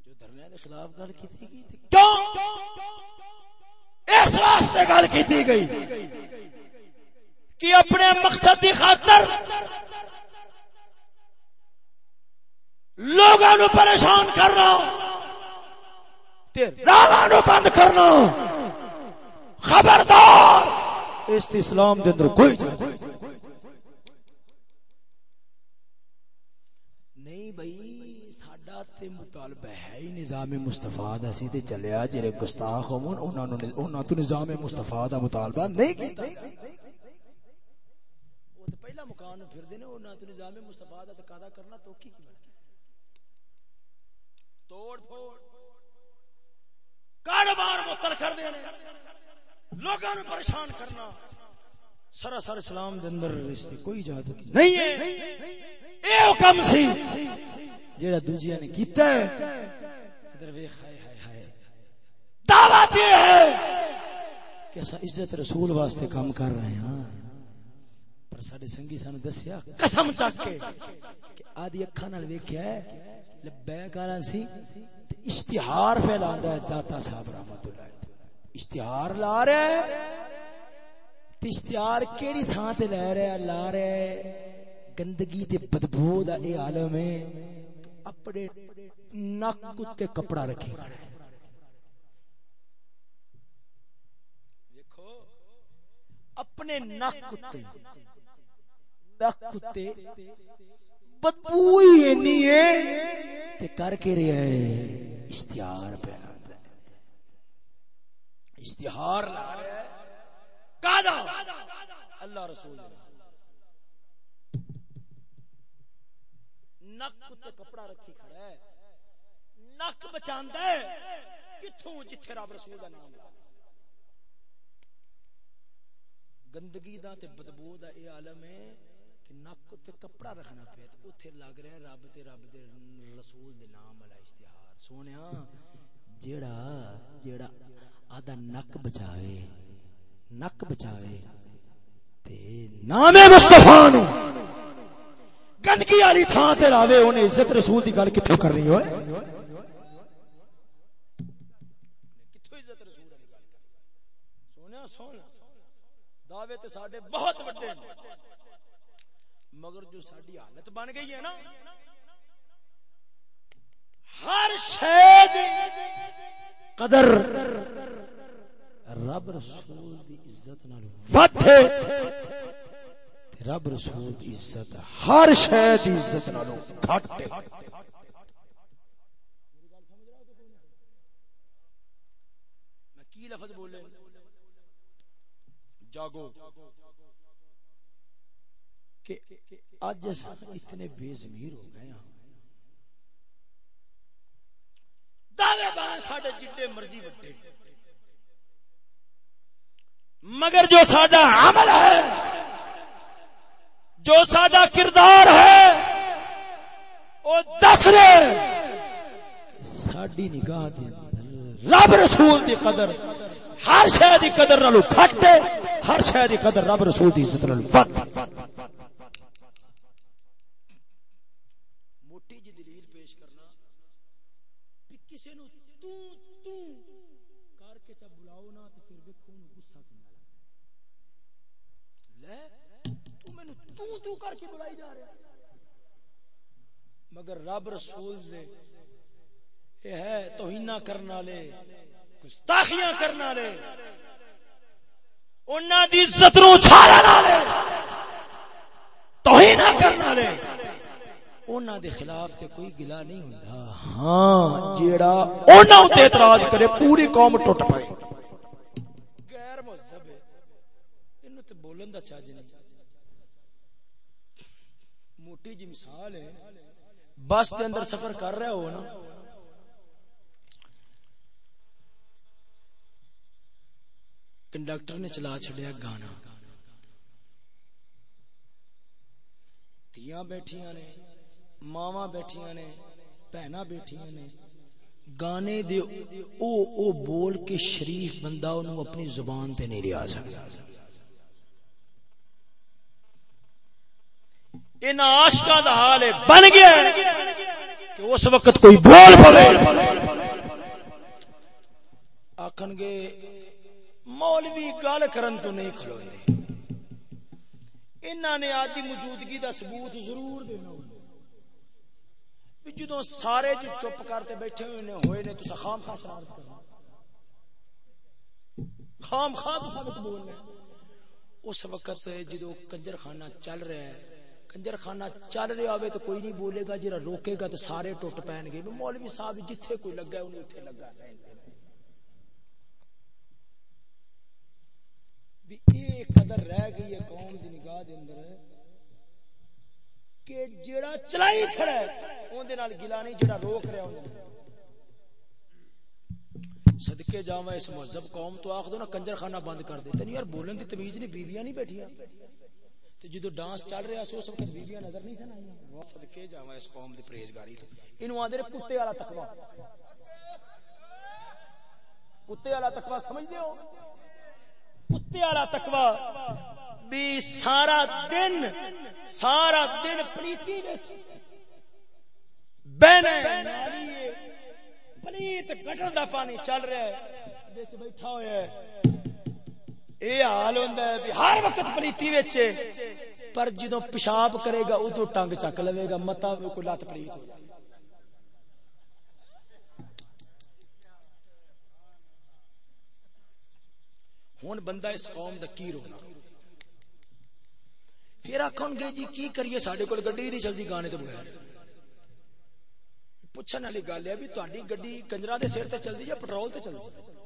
جو دھرنے دے خلاف گل کیتی گئی کیوں؟ اس واسطے گل کیتی گئی کہ اپنے مقصد دی خاطر لوگوں نو پریشان کر رہا ہوں راہ بند کرنا۔ خبردار، اس اسلام کے اندر کوئی نہیں بھائی تے مطالبہ ہے ہی نظام مصطفیٰ دا سی تے چلیا جڑے گستاخ ہون، انہاں نو انہاں تو نظام مصطفیٰ دا مطالبہ نہیں کیتا۔ وہ تے پہلا مکان پھر دے نے، انہاں تو نظام مصطفیٰ دا تقاضا کرنا تو کی کی توڑ پھوڑ۔ کاروبار متر کر دے لوگوں نے پریشان کرنا۔ سراسر اسلام دے اندر اس کی کوئی اجازت نہیں ہے۔ اے حکم سی۔ جیڑا دوجیا نے کیتا ہے۔ ادھر ویکھ ہائے ہائے ہائے۔ دعوت یہ ہے کہ اسا عزت رسول واسطے کام کر رہے ہیں۔ پر ساڈے سنگی سانو دسیا قسم چک کے کہ آدھی اکھاں نال ویکھیا ہے لبیک سی اشتہار پھیلا ہے داتا صاحب رحمت اللہ اشتہار لا رہا ہے اشتہار کیڑی تھان تے لے رہا ہے لا رہا ہے۔ گندگی تے بدبو دا اے عالم ہے، اپنے نک تے کپڑا رکھے۔ کھڑا ہے اپنے نک تے نک تے بدبو ہی اینی ہے تے کر کے رہے ہے اشتہار پہ اشتہار لا رہا ہے۔ کادا اللہ رسول اللہ نک تے کپڑا رکھی کھڑا ہے۔ نک بچاندا ہے۔ کتھوں جتھے رب رسول دا نام گندگی دا تے بدبو دا اے عالم ہے کہ نک تے کپڑا رکھنا پیا اوتھے لگ رہا ہے رب تے رب دے رسول دے نام والا اشتہار۔ سونیا، جیڑا جیڑا آدھا نک بچاوے نک بچاوے تے نام مصطفی نو۔ گندگی والی تھان تے لاوے اونے عزت رسول دی گل کتھوں کرنی ہوئے؟ دعوے تے ساڈے بہت بڑے مگر جو ساری حالت بن گئی ہے نا، ہر شاید قدر رب رسول دی عزت نال رب رسول دی عزت ہر شاید عزت گھٹ میں کی لفظ بولے؟ جاگو۔ کہ اج اتنے بے زمیر ہو گئے ہیں دعوے بان ساڈے جتنے مرضی وڈے مگر جو ساڈا عمل ہے جو سادہ کردار ہے، وہ دس رہے ساڈی نگاہ دے اندر، رب رسول دی قدر، ہر شے دی قدر نالو گھٹ ہے ہر شے دی قدر رب رسول دی عزت نالو ود تو تو کر کے بلائی جا رہا مگر رب رسول دے یہ ہے توہینہ کرنا لے گستاخیاں کرنا لے انہاں دی عزت نو چھاڑنا لے توہینہ کرنا لے انہاں دے خلاف تے کوئی گلا نہیں ہوندا۔ ہاں جیڑا انہاں تے اعتراض کرے، پوری قوم ٹوٹ پائے۔ غیر مذہب ہے۔ اینو تے بولن دا چاج نہیں موٹی جی مثال ہے، بس کے اندر سفر کر رہا ہو نا، کنڈکٹر نے چلا چڑیا گانا۔ تیاں بیٹھیاں نے ماوا بیٹھیاں نے بہنا بیٹھیاں نے۔ گانے دے او او بول کے شریف بندہ انہوں اپنی زبان تے نہیں لیا سکتا۔ ان عاشقاں دا حال بن گیا کہ اس وقت کوئی بول پڑے۔ آکھن گے، مولوی گل کرن تو نہیں کھلوے انہاں نے آج دی موجودگی دا ثبوت ضرور دینا۔ جدو سارے جو چپ کرتے بیٹھے ہوئے نے ہوئے نے تو خام خاص شرارت کرنا۔ خام خواہ ثابت بولنا۔ اس وقت جدو کنجر خانہ چل رہا ہے کنجر خانہ چل رہا ہوئے تو کوئی نہیں بولے گا جرا روکے گا تو سارے ٹوٹ پین گے۔ مولوی صاحب جتھے کوئی لگا ہے انہیں اتنے لگا بھی ایک قدر رہ گئی ہے قوم دی نگاہ دے اندر کہ جیڑا چلائی کھڑا ہے، اون دے نال گلا نہیں جیڑا روک رہا اون صدقے جاواں اس مذہب قوم تو آکھ دو نا کنجر خانہ بند کر دے۔ تے یار بولن دی تمیز نہیں، بیویاں نہیں بیٹھیاں۔ جدو ڈانس چل رہا سی اس وقت بیویاں نظر نہیں سن جاواں اس قوم دی پرہیزگاری تو۔ اینو آندے کتے والا تقوی۔ کتے والا تقوی سمجھ دیو کتے والا تقوی بھی سارا دن سارا دن وچ نالی پلیت گٹر دا پانی چل رہا ہے وچ بیٹھا ہویا ہے۔ اے حال ہوندا ہے کہ ہر وقت پلیتی وچ پر جدوں پیشاب کرے گا ادو ٹنگ چک لے گا متا کوئی لت پلیت ہو جائے۔ ہوں بندہ اس قوم کا کی رونا؟ پھر آخن گے جی کی کریے؟ سڈے کو گڈی نہیں چلتی گانے تو بغیر۔ پوچھنے والی گل ہے بھی تاری گڈی کنجرا کے سر سے چلتی یا پٹرول سے چلتی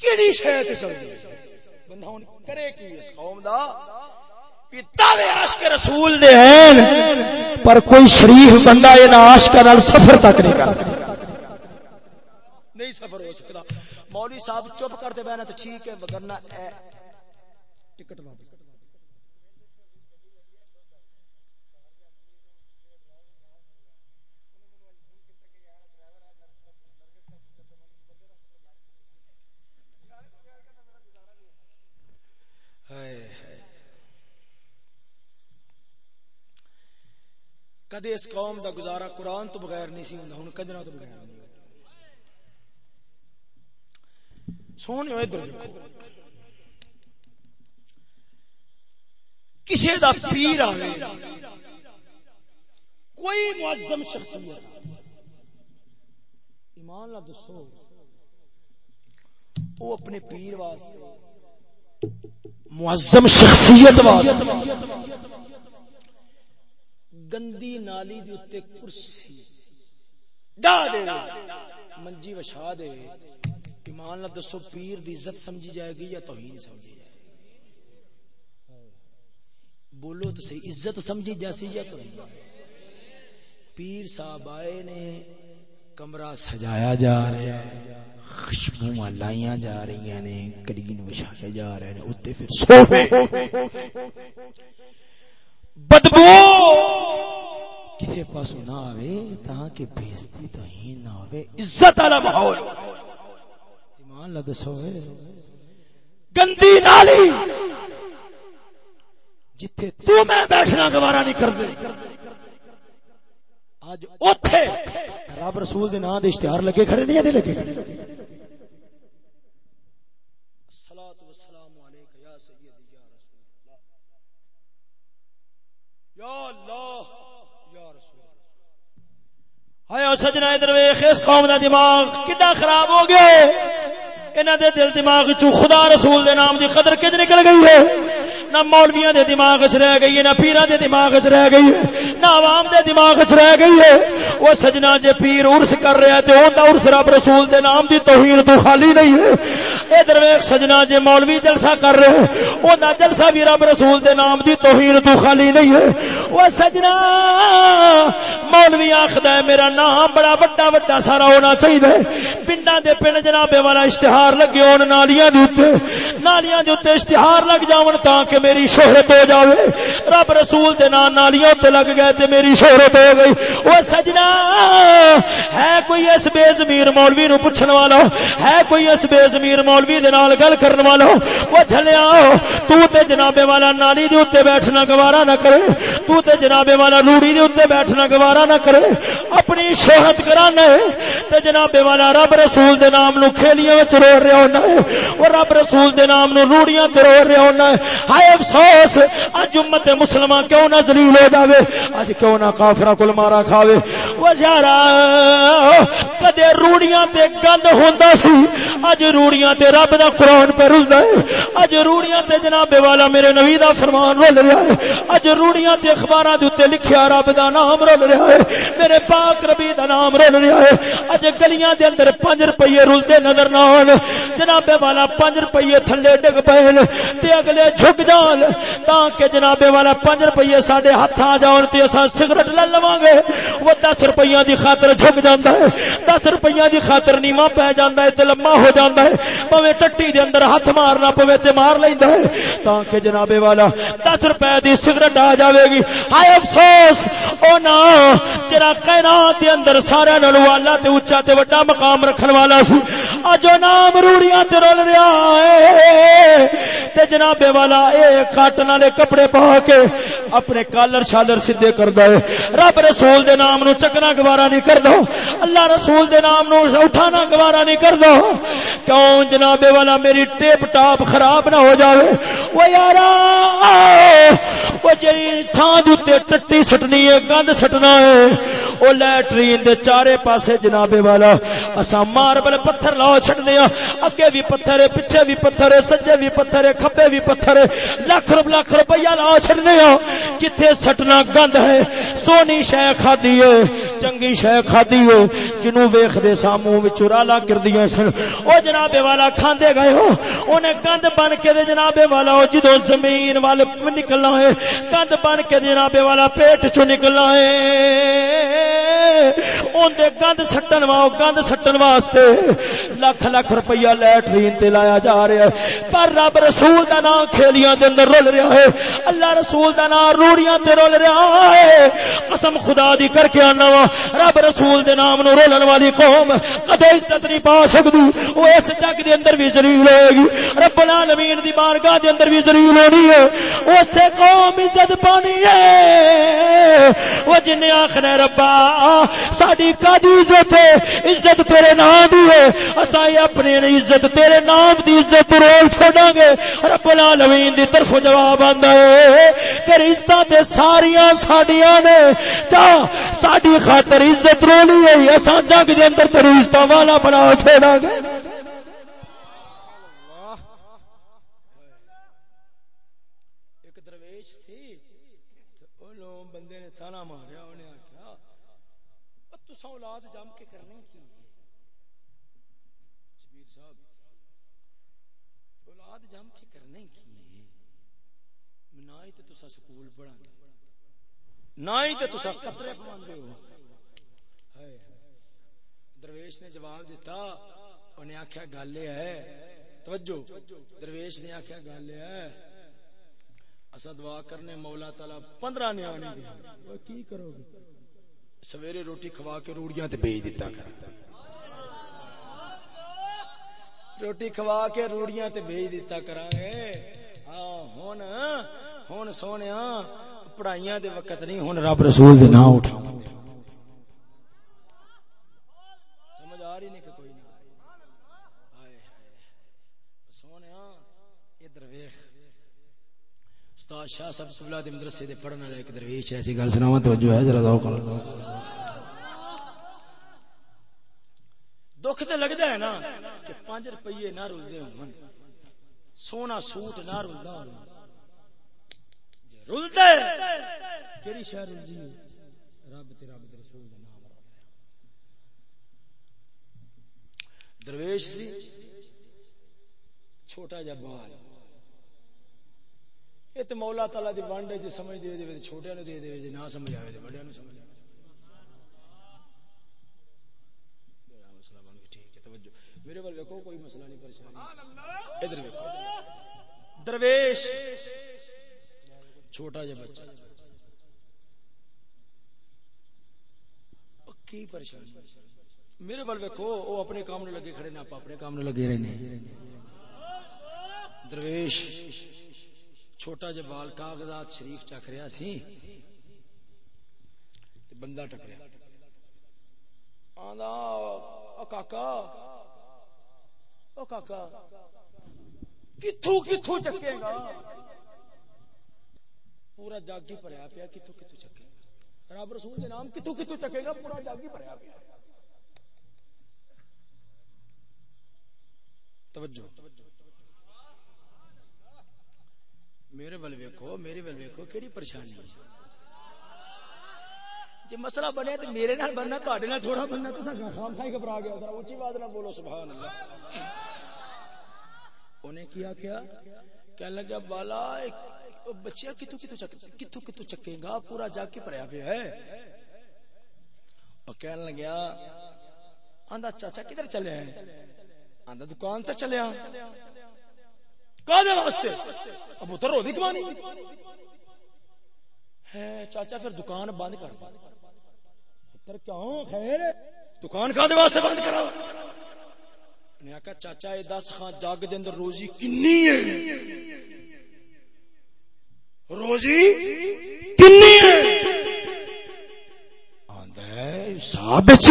کیڑی شہر جائے؟ بندہ ہن کرے کی اس قوم دا؟ رسول دے ہیں۔ پر کوئی شریف بندہ یہ عاشق نال سفر تک نہیں کر نہیں سفر ہو سکتا۔ مولوی صاحب چپ کرتے بہنا تو ٹھیک ہے وگرنا ٹکٹ واپس کدے اس قوم دا گزارا قرآن تو بغیر نہیں سی ہوں کجرا تو بغیر سونے ادھر دیکھو۔ کسی دا پیر آئے کوئی معظم شخصیت ایمان نہ دسو وہ اپنے پیر واسطے معظم شخصیت واسطے گندی نالی دی اتے کرسی۔ ڈا دے۔ منجی وچھا دے۔ ایمان نہ دسو پیر دی عزت سمجھی جائے گی یا توہین سمجھی جائے گی؟ بولو تو صحیح، عزت سمجھی جیسی یا توہین؟ پیر صاحب آئے نے، کمرہ سجایا جا رہا ہے۔ خوشبو لائیاں جا رہی نے کلین بچھایا جا رہے ہیں اتنے پھر سوفے بدبو! کسی پاس نہ آوے تاکہ بےزتی تو ہی نہ آوے عزت والا ماحول۔ ایمان لا دسو گندی نالی! جتھے تو میں بیٹھنا گوارا نہیں کر دے اج اوتھے۔ رب رسول دے نام دے اشتہار لگے کھڑے نہیں لگے کھڑے۔ سجنا ادھر ویخ، اس قوم دا دماغ کڈا خراب ہو گیا انہوں دے دل دماغ چو خدا رسول دے نام دی قدر کج نکل گئی ہے؟ نہ مولویاں دے دماغ چ رہ گئی ہے، نہ پیراں دے دماغ چ رہ گئی ہے، نہ عوام دے دماغ چ رہ گئی ہے۔ وہ سجنا جے پیر عرس کر رہا ہے تے اوندا عرس رب رسول دے نام دی توہین تو خالی نہیں ہے۔ ادھر ویکھ سجنا جے مولوی جلسہ کر رہے ہیں اوندا جلسہ بھی رب رسول دے نام دی توہین تو خالی نہیں ہے۔ وہ سجنا، مولوی آخدا ہے، میرا نام بڑا بڑا بڑا سارا ہونا چاہیے پنڈاں دے پنڈ جناب والا اشتہار لگے ہون نالیاں دے اوتے نالیاں دے اوتے اشتہار لگ جاون تاں کہ میری شہرت ہو جاوے۔ رب رسول دے نام نالیاں تے لگ گئے تے میری شہرت ہو گئی۔ او سجنا، ہے کوئی اس بے زمیر مولوی نو پوچھن والا؟ ہے کوئی اس بے زمیر مولوی دے نال گل کرن والا او جھلیا تو تے جناب والا نالی دے اوتے بیٹھنا گوارا نہ کرے، تو تے جناب والا روڑی دے اوتے بیٹھنا گوارا نہ کرے۔ اپنی شہرت کرانا ہے، تے جناب والا رب رسول دے نام نو کھیلیاں وچ رو رہا ہونا ہے۔ او رب رسول دے نام نو روڑیاں تے رو رہا ہونا ہے۔ ہائے افسوس، اج امت مسلمان کیوں نہ ذلیل ہو جاوے؟ اج کیوں نہ کافرہ کل مارا کھاوے؟ وہ یارا کدے روڑیاں تے گند ہوندا سی؟ اج روڑیاں تے رب دا قرآن پہ رلدا ہے۔ اج روڑیاں تے جناب والا میرے نبی دا فرمان رل رہا ہے۔ اج روڑیاں تے اخباراں دے اوتے لکھیا رب دا نام رل رہا ہے۔ میرے پاک ربی دا نام رل رہا ہے۔ اج گلیاں دے اندر 5 روپے رلدے نظر نہ آن۔ جناب والا 5 روپے تھلے ڈگ پین تے اگلے جھک جان۔ تاکہ جناب والا 5 روپے ساڈے ہاتھ آ جان تے اساں سگریٹ لے لواں گے۔ وہ دس روپیہ دی خاطر جھک جاندا ہے، دس روپیہ دی خاطر نیواں پے جاندا ہے، تے لمما ہو جاندا ہے۔ پوے ٹٹی دے اندر ہاتھ مارنا پوے تے مار لیندا ہے۔ تاکہ جناب والا دس روپے دی سگریٹ آ جاوے گی۔ ہائے افسوس، او نا، جڑا کائنات دے اندر سارے نالوں اعلی تے اونچا تے وڈا مقام رکھن والا سی۔ اج نام روڑیاں تے رول رہیا ہے۔ تے جناب والا، اے کاٹن والے کپڑے پا کے اپنے کالر شالر سیدھے کردا ہے رب رسول دے نام نو چکنا گوارا نہیں کردا اللہ رسول دے نام نو اٹھانا گوارا نہیں کردا کیوں جناب والا، میری ٹیپ ٹاپ خراب نہ ہو جاوے۔ او یارا او جڑی تھان دے ٹٹی سٹنی ہے، گند سٹنا ہے۔ او لیٹرین دے چارے پاسے جناب والا اسا ماربل پتھر لاؤ چھڈنے اگے بھی پتھر ہے پیچھے بھی پتھر ہے سجے بھی پتھر ہے کھبے بھی پتھر ہے لاکھ روپ لاکھ روپیہ لاؤ چھڈنے جتھے سٹنا گند ہے، سونی شے کھادی ہے، چنگی شے کھادی ہے، جنوں ویکھ دے ساموں وچ رالا کردیاں سن۔ او جناب والا، کھاندے گئے ہو، اونے گند بن کے دے جناب والا، او جدوں زمین وال نکلنا ہے، گند بن کے جناب والا، پیٹ چوں نکلنا ہے۔ اون دے گند سٹن وا گند سٹن واسطے لاکھ لاکھ روپیہ لیٹرین تے لایا جا رہا ہے۔ پر رب رسول دا نام کھیلیاں دے اندر رول رہا ہے۔ اللہ رسول دا نام روڑیاں تے رول رہا ہے۔ قسم خدا دی کر کے آنا وا۔ رب رسول دے نام نو رولن والی قوم کدے عزت نہیں پا سکدی۔ او اس جگ دے اندر بھی ذلیل ہوے گی۔ رب العالمین دی بارگاہ دے اندر بھی ذلیل ہونی ہے۔ اسے قوم عزت پانی ہے۔ وہ جن آخر ربا ساڈی کدی عزت ہے، عزت تیرے نام دی ہے۔ اسا اپنے عزت، تیرے نام دی عزت رول چھوڑاں گے۔ رب العالمین دی طرف جواب آندا ہے پھر عزت تے ساریاں ساڈیاں نے، جا، ساڈی خاطر عزت رولی ہے اسا جگ دے اندر تیری عزت والا بنا چھوڑاں گے۔ نہ ہی تے تسا قطرے پواندے ہو۔ درویش نے جواب دیتا انہیں آکھیا گل ہے۔ توجہ۔ درویش نے آکھیا گل ہے۔ اسا دعا کرنے مولا تعالی 15 نیانے دے کی کرو گے؟ سویرے روٹی کھوا کے روڑیاں تے بیچ دیتا کر۔ روٹی کھوا کے روڑیاں تے بیچ دیتا کران گے۔ ہاں ہن ہن سونیا پڑھائیاں دے وقت نہیں، ہن رب رسول دے نام اٹھا سمجھ آ رہی نہیں کہ کوئی نہ ہائے سونیا ہاں، ادھر ویکھ۔ استاد شاہ صاحب سبلا دے مدرسے دے پڑھن والے ایک درویش ایسی گل سناواں، توجہ ہے، ذرا ذوق دکھ تے لگدا ہے نا کہ 5 روپے نہ رلدے ہون۔ سونا سوٹ نہ رلدا ہون۔ رلتا ہے۔ کیڑی شہر رلدی ہے جی؟ رب تے رب دے رسول دا نام درویش سی؟ چھوٹا جا بال۔ یہ تے مولا تعالی دی ونڈ ہے جے سمجھ دے دے چھوٹے نو دے دے جے نہ سمجھ آوے تے بڑے نو سمجھ میرے وال ویکھو، کوئی مسئلہ نہیں، پریشانی ادھر ویکھو۔ درویش! چھوٹا جا بچہ۔ کی پریشانی؟ میرے بل ویکو وہ اپنے کام نو لگے کھڑے، نہ اپنے کام نو لگے رہنے۔ درویش، چھوٹا جا بال کاغذات شریف چک رہا سی۔ بندہ ٹکریا آندا، او کاکا۔ او کاکا کتھوں کتھوں چکے گا؟ پورا جاگ ہی پڑیا پیا کتوں کتوں چکے رب رسول کے نام کتوں کتوں چکے گا؟ پورا جاگ ہی پڑیا پیا۔ توجہ۔ میرے ول ویکھو، میرے ول ویکھو، کیڑی پریشانی جی مسئلہ بنے تو میرے نال بننا، تہاڈے نال تھوڑا بننا تو خام خائی گھبرا گیا ذرا اونچی آواز نہ بولو، سبحان اللہ۔ انہیں کیا کیا کہنے لگا بالا بچیا کتوں کتوں کتوں کتوں چکے گا؟ پورا جا کے پڑیا پیا ہے۔ اور کہنے لگیا، آندا، چاچا کدھر چلے ہیں؟ آندا، دکان تے چلیا کادے واسطے؟ اب اتر رو دی کمانی ہے، چاچا، پھر دکان بند کر۔ پتر کیوں؟ خیر۔ دکان کادے واسطے بند کرا نے آکھا، چاچا، اے دس خان جاگ دے اندر روزی کنی ہے؟ روزی کنی ہے؟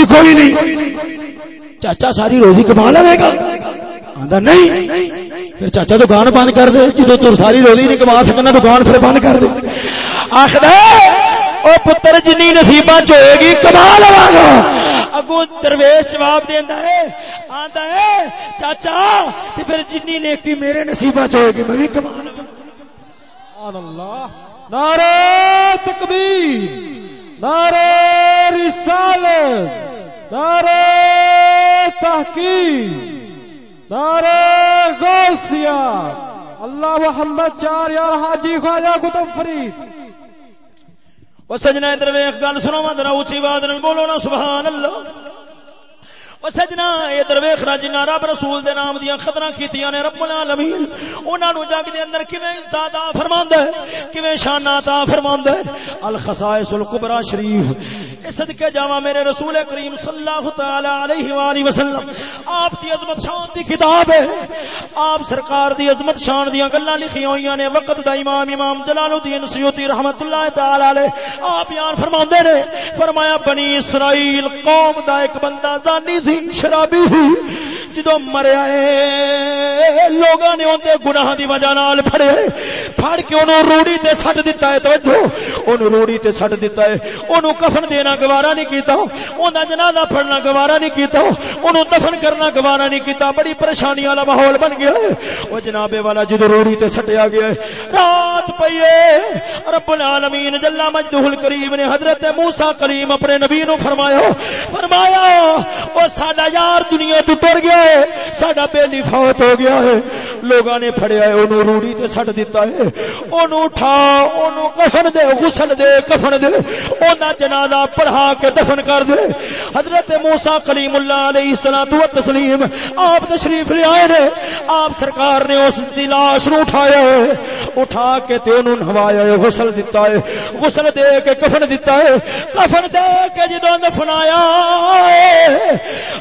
کوئی نہیں۔ چاچا ساری روزی کما لے گا۔ آدھا نہیں۔ پھر چاچا دکان بند کر دے جدو تو ساری روزی نہیں کما سکنا دکان پھر بند کر دے۔ آخر او پتر جنی نصیبہ چوئے گی، کما لوا گا۔ اگو درویش جواب دینا ہے، آندا ہے، چاچا پھر جنی نیکی میرے نصیبہ چوئے گی، میں بھی کما لوا۔ سبحان اللہ. نعرہ تکبیر. نعرہ رسالت. نعرہ تحقیق. نعرہ غوثیہ. اللہ محمد چار یار حاجی خواجہ کتب فرید. وہ سجنا ادھر ایک گل سنو ذرا اونچی آواز بولو نا، سبحان اللہ. سجنا ادھر ویخنا جنہ رب رسول دے نام دیا خطرہ کیتیاں نے رب العالمین، انہاں نو جگ دے اندر کیویں عزت عطا فرماندا ہے، کیویں شان عطا فرماندا ہے؟ الخصائص الکبرى شریف اس صدقے جاواں میرے رسول کریم صلی اللہ تعالی علیہ والہ وسلم، آپ دی عظمت شان دی کتاب ہے۔ آپ سرکار دی عظمت شان دیاں گلاں لکھیاں ہویاں نے، وقت دا امام امام جلال الدین سیوطی رحمتہ اللہ تعالی علیہ، آپ بیان فرماندے نے، فرمایا بنی اسرائیل قوم دا ایک بندہ زانی تھی شرابی تھی جدو مریا ہے، لوگاں نے اندے گناہ دی وجہ نال پھڑے پھڑ کے انہوں روڑی تے سٹ دیتا ہے، توجہ۔ انہوں روڑی تے سٹ دیتا ہے۔ انہوں کفن دینا گوارا نہیں کیتا۔ انہاں جنازہ پڑھنا گوارا نہیں کیتا۔ انہوں دفن کرنا گوارا نہیں کیتا۔ بڑی پریشانی والا ماحول بن گیا ہے۔ او جناب والا جدو روڑی تے سٹیا گیا ہے، رات پئیے رب العالمین جل مجدہ الکریم نے حضرت موسی کلیم اپنے نبی نو فرمایا فرمایا، او ساڈا یار دنیا تو ٹر گیا۔ ہے ساڈا بیلی فوت ہو گیا ہے۔ لوگاں نے پھڑیا ہے، اونوں روڑی تے سٹ دیتا ہے۔ اونوں اٹھا، اونوں کفن دے، غسل دے، کفن دے۔ اوندا جنازہ پڑھا کے دفن کر دے۔ حضرت موسی کلیم اللہ علیہ الصلوۃ والتسلیم آپ تشریف لے آئے نے۔ آپ سرکار نے اس دی لاش نو اٹھایا ہے۔ اٹھا کے تے اونوں نہوایا ہے، غسل دتا ہے۔ غسل دے کے کفن دتا ہے۔ کفن دے کے جدوں دفنایا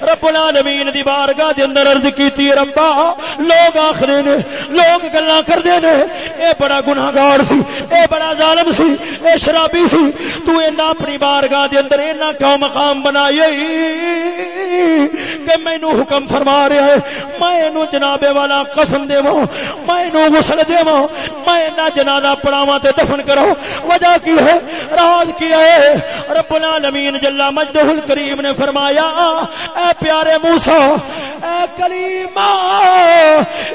رب العالمین دی بارگاہ دے اندر عرض کیتی ربا، لوگ آخر نے لوگ گلا کرتے نے اے بڑا گناہگار سی، اے بڑا ظالم سی، اے شرابی سی۔ تو اینا اپنی بارگاہ دے اندر اینا کیوں مقام بنائی کہ مینو حکم فرما رہا ہے۔ میں نو جنابے والا قسم دے میں نو غسل دے میں اینا جنازہ پڑھاواں تے دفن کرو وجہ کی ہے؟ راز کی ہے۔ رب العالمین جل مجدہ الکریم نے فرمایا، اے پیارے موسی، اے کلیمہ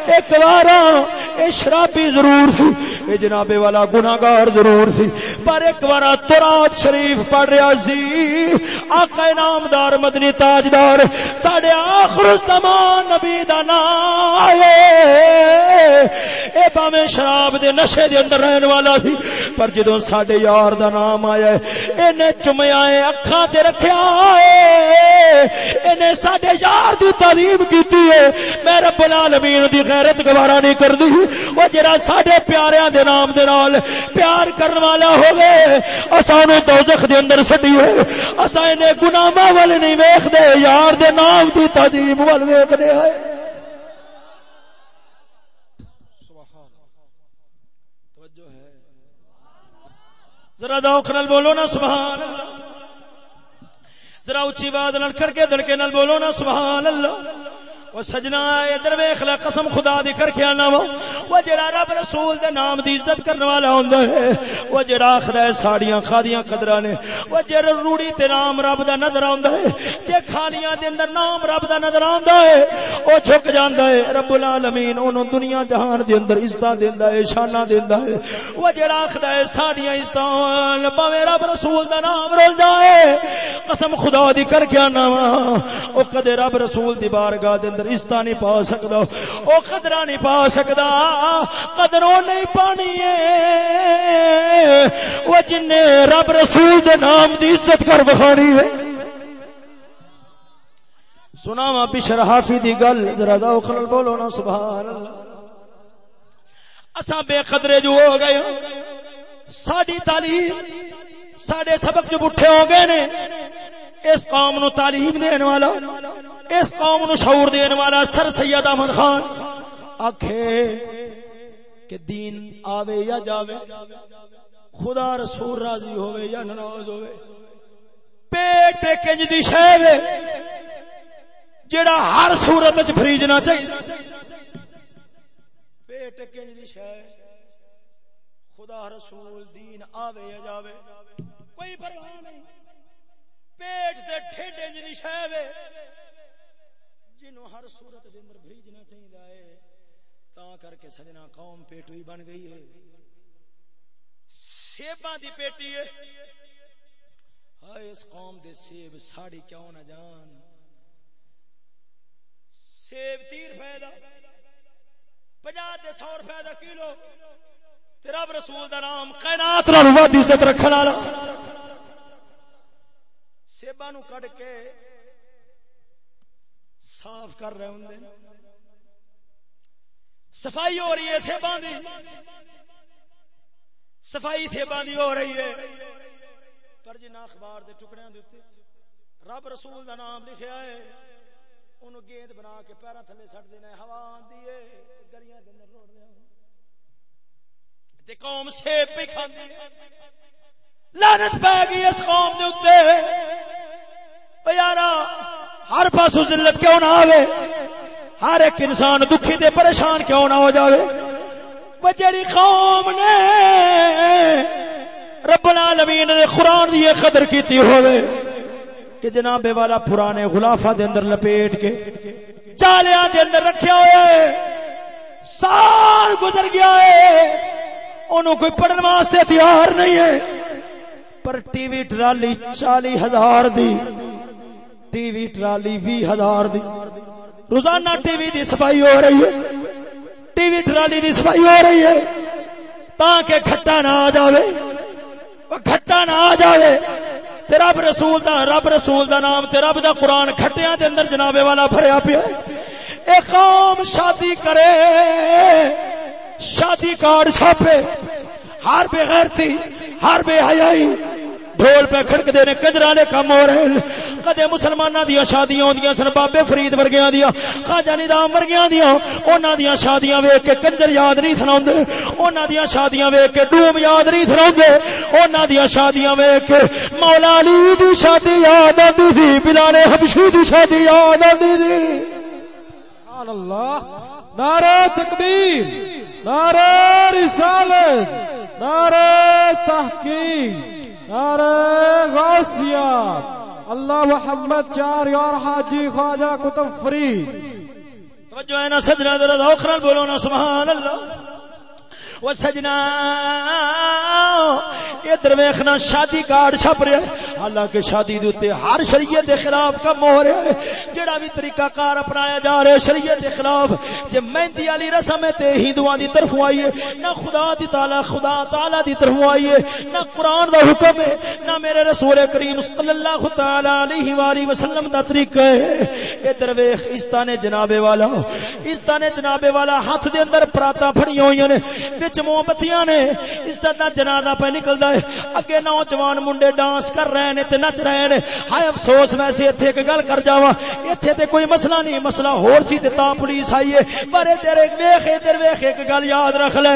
ایک بارا اے شرابی ضرور سی، اے جنابے والا گناہگار ضرور سی۔ پر ایک بارا ترات شریف پڑھ رہا سی۔ آقا نامدار، مدنی تاجدار ساڈے آخر زمان نبی دا نام اے باویں شراب دے نشے دے اندر رہن والا سی۔ پر جدوں ساڈے یار دا نام آیا ہے، اینے چمیا ہے اکھاں تے رکھیا ہے۔ اینے ساڈے یار دی تعلیم کیتی ہے۔ میں رب العالمین دی غیرت گوارا نہیں کردی او جڑا ساڈے پیاریاں دے نام دے نال پیار کرن والا ہوے اساں نو دوزخ دے اندر سٹی ہے اساں اینے گناہاں ول نہیں ویکھدے، یار دے نام دی تعظیم ول ویکھدے ہیں ذرا دوکھ نال بولو نا، سبحان اللہ۔ ذرا اچھی بات نال کر کے دڑکے نال بولو نا، سبحان اللہ۔ وہ سجنا ادھر ویخ لا قسم خدا دی کر کے آنا وا۔ وہ جڑا رب رسول دے نام دی عزت کرنے والا ہوندا ہے، وہ جڑا آخدا ہے ساڑیاں کھادیاں قدراں نے۔ وہ جڑا روڑی تے نام رب دا نظر آوندا ہے، جے کھالیاں دے اندر نام رب دا نظر آوندا ہے او جھک جاندا ہے۔ رب العالمین اونوں دنیا جہان دے اندر عزت دیندا ہے شاناں دیندا ہے۔ وہ جڑا آخدا ہے ساڑیاں عزتاں پاویں رب رسول دا نام رول جائے۔ قسم خدا دی کر کے آنا وا۔ او کدے رب رسول دی بارگاہ دے اندر عزت نہیں پا سکتا او قدر نہیں پا سکتا قدر نہیں پانی ہے۔ وہ جن رب رسول دے نام دی عزت کر بخانی ہے۔ سنا وا بشر حافی دی گل، ذرا دا بولو نا، سبحان اللہ۔ اساں بے قدرے جو ہو گئے ہاں، ساڈی تعلیم، ساڈے سبق جو بٹھے ہو گئے نے، اس قوم نو تعلیم دین والا، اس قوم نو شعور دین والا سر سید احمد خان۔ آکھے کہ دین آوے یا جاوے، خدا رسول راضی ہوئے یا ناراض ہوئے پیٹ کنج دی شے وے۔ جڑا ہر صورت وچ فریجنا چاہیے۔ پیٹ کنج دی شے۔ خدا رسول دین آوے یا جاوے۔ کوئی پرواہ نہیں۔ پیٹ دے ٹھیڈے جی شے وے۔ جنوں ہر صورت دے اندر بھیجنا چاہیدا ہے، تا کر کے سجنا قوم پیٹوئی بن گئی ہے۔ سیباں دی پیٹی ہے۔ ہائے، اس قوم دے سیب ساڑی کیوں نہ جان؟ سیب تیر فائدہ پجا دے سو روپے دا کلو تیرا رسول دا نام کائنات نال وادی عزت رکھن والا۔ سیبا نو کٹ کے صاف کر رہے ہوں صفائی ہو رہی ہے تھے باندھی صفائی تھے باندھی ہو رہی ہے۔ پر جی اخبار دے ٹکڑے دیتے رب رسول دا نام لکھیا ہے انہوں گیند بنا کے پیرا تھلے سٹ دینا ہوا آندی ہے گلیاں دے اندر روڑ رہے تے قوم سیب بھی کھاندی لعنت پہ گئی اس قوم دے اوتے۔ یارا، ہر پاسو ذلت کیوں نہ آوے؟ ہر ایک انسان دکھی دے پریشان کیوں نہ ہو جاوے؟ بچری قوم نے رب العالمین نے قرآن دی قدر کیتی ہوئے کہ جناب والا پرانے غلافہ دے اندر لپیٹ کے چالیاں دے اندر رکھیا ہوئے سال گزر گیا ہے۔ انہوں کوئی پڑھن واسطے تیار نہیں ہے۔ پر ٹی وی ٹرالی چالی ہزار دی۔ ٹی وی ٹرالی بھی ہزار دی۔ روزانہ ٹی وی دی صفائی ہو رہی ہے۔ ٹی وی ٹرالی دی صفائی ہو رہی ہے۔ تاکہ گھٹا نہ آ جاوے۔ گھٹا نہ آ جاوے۔ تے رب رسول دا رب رسول دا نام تے رب دا قرآن کھٹیاں دے اندر جنابے والا بھریا پیا اے قوم شادی کرے۔ شادی کارڈ چھاپے۔ ہر بے غیرتی ہر بے حیائی۔ ڈھول پہ کھڑک دے نے کجرالے کم ہو رہے ہیں۔ کدے مسلماناں دیاں شادیاں ہوندیاں سن، بابے فرید ورگیاں دیاں، خواجہ نظام ورگیاں دیاں، انہاں دیاں شادیاں ویکھ کے کنجر یاد نہیں تھناوندے انہاں دیاں شادیاں ویکھ کے ڈوم یاد نہیں تھناوندے انہاں دیاں شادیاں ویکھ کے مولا علی دی شادی یاد آندی سی، بلال حبشی دی شادی یاد آندی سی۔ سبحان اللہ، نعرہ تکبیر، نعرہ رسالت، نعرہ تحقیق، نعرہ غوثیہ اللہ محمد چار یار حاجی خواجہ کتب فری توجہ ہے نا سجنا درد اوکھرل بولو نا، سبحان اللہ۔ وہ سجنا۔ ادھر ویخنا شادی کارڈ چھپ رہا ہے۔ حالانکہ شادی دے اوتے ہر شریعت دے خلاف کم ہو رہا ہے۔ جڑا بھی طریقہ کار اپنایا جا رہا ہے شریعت دے خلاف، جے مہندی والی رسم ہے تے ہندوؤں دی طرفوں آئی ہے۔ نہ خدا دی تعالی، خدا تعالی دی طرفوں آئی ہے۔ نہ قرآن دا حکم ہے، نہ میرے رسول کریم صلی اللہ تعالی علیہ والہ وسلم دا طریقہ ہے۔ ادھر ویکھ استانے جناب والا استانے جناب والا ہاتھ دے اندر پراتا پھڑی ہوئی نے۔ وچ موم بتیاں نے، عزت دا جنازہ پہ نکلدا ہے۔ اگے نوجوان منڈے ڈانس کر رہے نے تے نچ رہے نے۔ ہائے افسوس، ویسے ایتھے ایک گل کر جاواں۔ ایتھے تے کوئی مسئلہ نہیں، مسئلہ ہور سی تے تاں پولیس آئی ہے۔ پر تیرے ویکھ ادھر ویکھ ایک گل یاد رکھ لے۔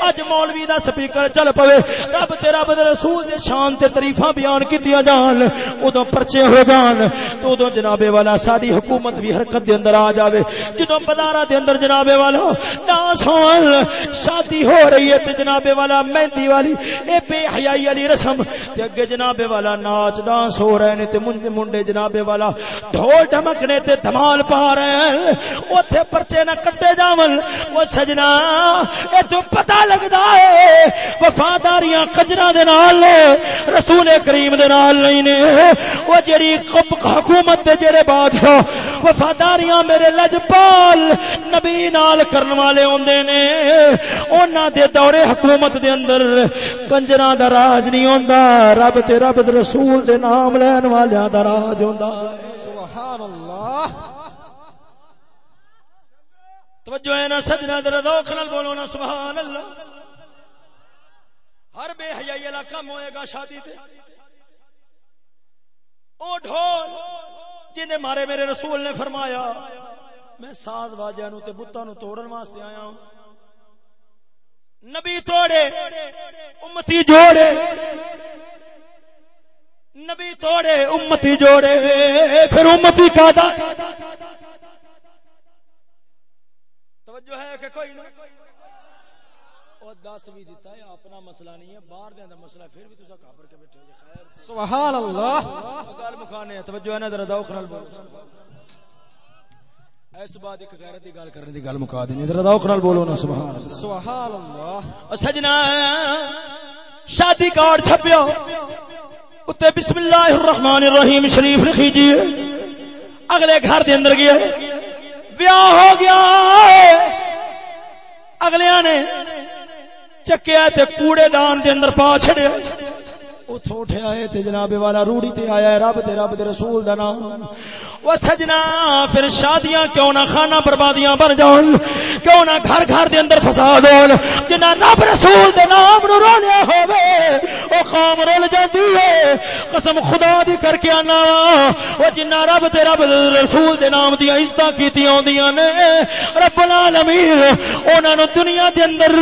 اج مولوی دا سپیکر چل پوے۔ رب تے رب دے رسول دے شان تے تعریفاں بیان کیتیاں جان۔ اودوں پرچے ہو جان۔ تو اودوں جناب والا، ساری حکومت بھی حرکت دے اندر آ جاوے۔ جدوں بازاراں دے اندر جناب والا، ڈانس ہون، شادی شادی ہو رہی ہے تے جناب والا مہندی والی، اے بے حیائی والی رسم۔ تے اگے جناب والا ناچ ڈانس ہو رہے نے تے منڈے منڈے جناب والا ڈھول ڈھمکنے تے دھمال پا رہے ہیں۔ اوتھے پرچے نہ کٹے جاون۔ او سجنا، اے تو پتہ لگدا ہے، وفاداریاں کجرا دے نال، رسول کریم دے نال نہیں نے۔ او جڑی حکومت تے جڑے بادشاہ، وفاداریاں میرے لجپال نبی نال کرن والے ہوندے نے۔ انہاں دے دورے حکومت دے اندر کنجراں دا راج نہیں ہوندا رب تے رب دے رسول دے نام لین والیاں دا راج ہوندا سبحان اللہ توجہ ہے نا سجنا در ذوق نال بولو نا سبحان اللہ ہر بے حیائی والا کم ہوئے گا شادی تے۔ او ڈھول جن مارے میرے رسول نے فرمایا میں ساز واجہ نو تے بتاں نو توڑن واسطے آیا ہوں۔ نبی توڑے امتی جوڑے۔ نبی توڑے امتی جوڑے۔ پھر امتی کا دا توجہ ہے کہ کوئی نہیں او دس بھی دیتا ہے اپنا مسئلہ نہیں ہے۔ باہر دے مسئلہ پھر بھی تسا کافر کے بیٹھے ہو خیر۔ سبحان اللہ۔ گل توجہ ہے نا ذرا ذوق نال بولو۔ اس بعد ایک غیرت دی گل کرنے دی گل مکا دینی ذرا ذوق نال بولو نا سبحان اللہ۔ سبحان اللہ۔ او سجنا شادی کارڈ چھپیا اتے بسم اللہ الرحمن الرحیم شریف لکھی جی۔ اگلے گھر دے اندر گیا بیاہ ہو گیا۔ اگلے نے چکیا تے کوڑے دان دے اندر پا چھڑیا اتھوں اٹھیا ہے تے جناب والا روڑی تے آیا ہے۔ رب تے رب دے رسول دا نام۔ وہ سجنا پھر شادیاں کیوں نہ خانہ بربادیاں بن جان کیوں نہ گھر گھر دے اندر فساد ہون جنہ رب رسول دے نام نو رولیا ہوے او قوم رول جاندی ہے۔ قسم خدا دی کر کے آنا او جنہ رب تے رب رسول دے نام دی عزتاں کیتی ہوندیاں نے، رب العالمین، انہاں نو دنیا دے اندر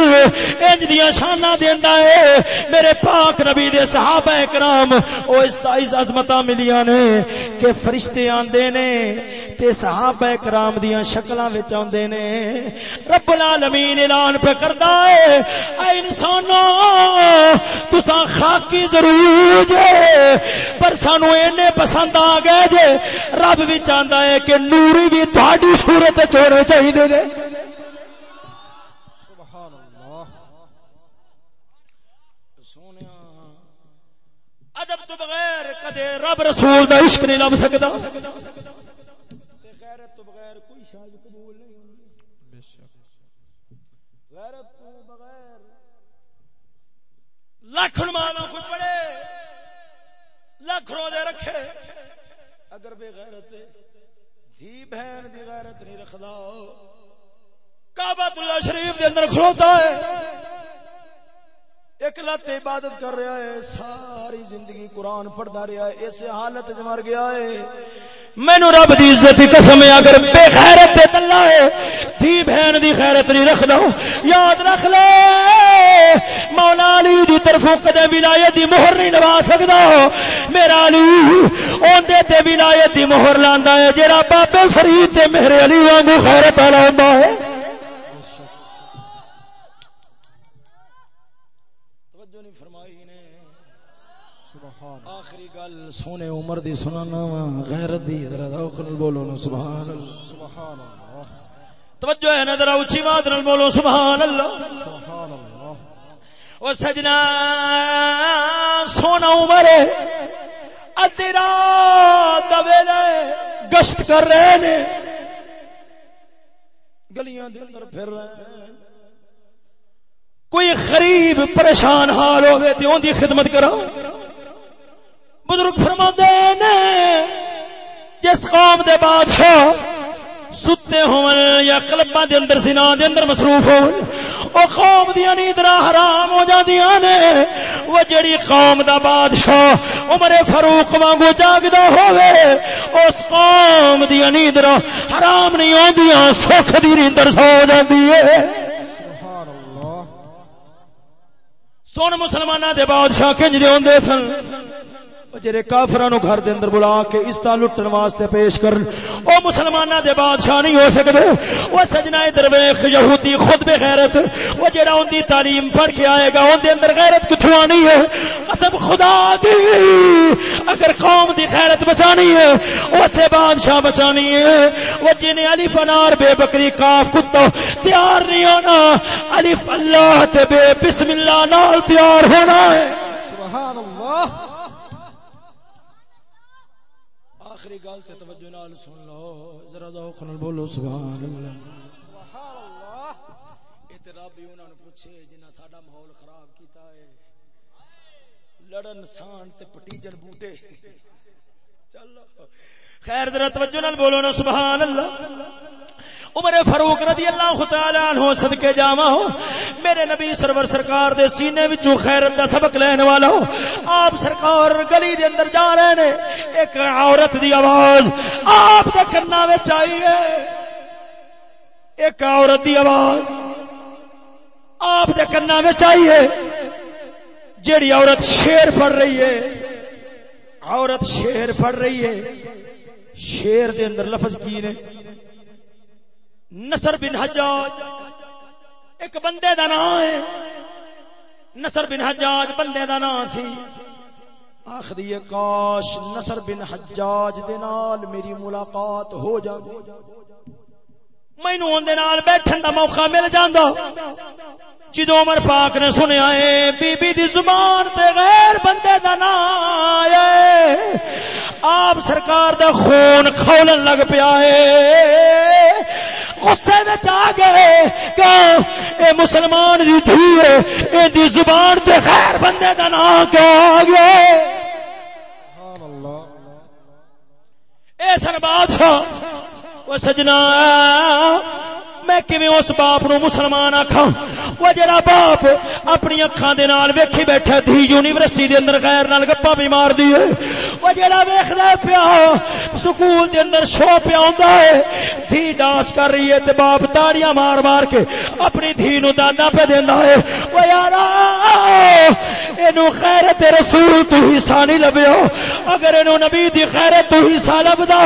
انج دیاں شاناں دیندا ہے۔ میرے پاک نبی دے صحابہ کرام او اس عزت عظمتاں ملیاں نے کہ فرشتے آندے نے تے صحابہ کرام دیاں شکلاں وچ اوندے نے۔ رب العالمین اعلان پہ کردا ہے، اے انسانو، تساں خاکی ضرور جے، پر سانو اینے پسند آ گئے جے۔ رب بھی چاہندا ہے کہ نوری بھی تہاڈی صورت وچ ہونے چاہیے نے ادب تو بغیر کدے رب رسول دا عشق نہیں لب سکتا لاکھ مالا کچھ پڑے لاکھ روزے رکھے۔ اگر بے غیرت دھی بہن دی غیرت نہیں رکھدا کعبۃ اللہ شریف دے اندر کھلوتا ہے۔ ایک لت عبادت کر رہا ہے ساری زندگی قرآن پڑھتا رہا ہے اس حالت چ مر گیا ہے۔ مینو رب دی عزت دی قسم ہے، اگر بے خیرت تے تلا ہے، دی بہن دی خیرت نہیں رکھ دو یاد رکھ لے، مولا علی دی طرفوں کدے ولایت دی مہر نہیں لوا سکدا۔ میرا علی اون دے تے ولایت دی مہر لاندا ہے، جڑا بابے فرید تے میرے علی وانگو خیرت والا ہوندا ہے آخری گل سونے عمر دی سنانا وا، غیرت دی، ذرا ذوق نال بولو نا، سبحان اللہ۔ سبحان اللہ توجہ ہے نا، ذرا اونچی بات نال بولو، سبحان اللہ۔ سبحان اللہ او سجنا، سونا عمر ادھی رات ویلے گشت کر رہے نے۔ گلیاں دے اندر پھر رہے ہیں۔ کوئی غریب پریشان حال ہوئے تے اون دی خدمت کرو بزرگ فرما نے جس قوم دے بادشاہ ستے ہون یا قلباں دے اندر، زنا دے اندر مصروف ہون، او قوم دی نیندرا حرام ہو جاندیاں نے، وہ جڑی قوم دا بادشاہ عمر فاروق وانگو جاگدا ہوے اس قوم دی نیندرا حرام نہیں ہوندیاں سکھ دی نیندر سو جاندی ہے۔ سن مسلماناں دے بادشاہ کنج دے ہوندے سن جڑے کافراں نو گھر دے اندر بلا کے استا لٹن واسطے پیش کر او مسلماناں دے بادشاہ نہیں ہو سکدے۔ او سجنا درویش یہودی خود بے غیرت، او جڑا اون دی تعلیم پڑھ کے آئے گا، اون دے اندر غیرت کتھوں آنی ہے؟ قسم خدا دی! اگر قوم دی غیرت بچانی ہے، او سے بادشاہ بچانی ہے۔ او جن الف انار بے بکری، کاف، کتا تیار نہیں ہونا الف اللہ تے بے بسم اللہ نال تیار ہونا ہے۔ سبحان اللہ! آخری گل تے توجہ نال سن لو، ذرا ذوق نال بولو، سبحان اللہ۔ سبحان اللہ اے تے رب انہاں نوں پوچھے، جنہاں ساڈا ماحول خراب کیتا ہے۔ لڑن سان تے پٹیجن بوٹے۔ چلو۔ خیر، ذرا توجہ نال بولو نا، سبحان اللہ۔ عمر فاروق رضی اللہ تعالی عنہ صدقے جاواں ہو، میرے نبی سرور سرکار دے سینے وچوں خیرت دا سبق لین والا ہو۔ آپ سرکار گلی دے اندر جا رہے نے، ایک عورت دی آواز آپ دے کنا وچ آئی ہے۔ ایک عورت دی آواز آپ دے کنا وچ آئی ہے۔ جیڑی عورت شیر پڑھ رہی ہے، عورت شیر پڑھ رہی ہے۔ شیر دے اندر لفظ کی نے؟ نصر بن حجاج۔ ایک بندے دا نام ہے۔ نصر بن حجاج بندے دا نام سی آخری کاش نصر بن حجاج دے نال میری ملاقات ہو جاندی مینو اندے نال بیٹھن دا موقع مل جاندا۔ جدو عمر پاک نے سنیا ہے، بی بی دی زبان تے غیر بندے دا نام آئے آپ سرکار دا خون کھولن لگ پیا ہے۔ غصے میں آ گئے کہ اے مسلمان دی دھی ہے اے دی زبان تے خیر بندے دا نام کیا آ گئے اے گئے سن بادشاہ وہ سجنا میں کیویں اس باپ نو مسلمان آکھاں؟ وہ جڑا باپ اپنی اکھاں دے نال ویکھی بیٹھا تھی یونیورسٹی دے اندر غیر نال گپا بھی مار دی ہے۔ وہ جڑا ویکھدا پیا، سکول دے اندر شو پیا ہوندا ہے۔ دھی ڈانس کر رہی ہے تے باپ تاڑیاں مار مار کے اپنی دھی نو دادا پہ دیندا ہے۔ او یارا اینو خیرت رسول تو حصہ نہیں لبیو اگر اینو نبی دی خیرت تو ہی حصہ لبدا،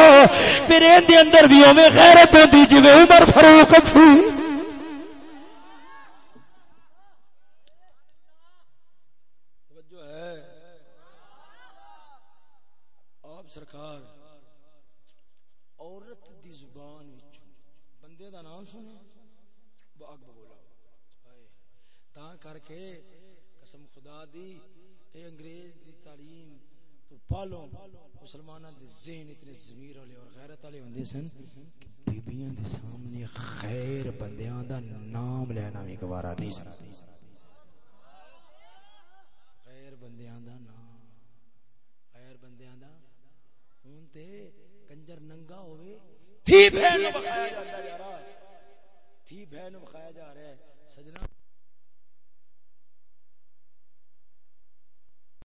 پھر این دے اندر بھی اوویں خیرت ہوندی جویں عمر فاروق سی پالو۔ مسلمانوں دے ذہن اتنے ضمیر والے اور غیرت والے ہوندے سن بیبییاں دے سامنے خیر بندیاں دا نام لینا بھی گوارا نہیں سن خیر بندیاں دا نام۔ خیر بندیاں دا ہن تے کنجر ننگا ہوے تھی بہن نو بخایا جاندا یارا تھی بہن نو بخایا جا رہا ہے۔ سجنا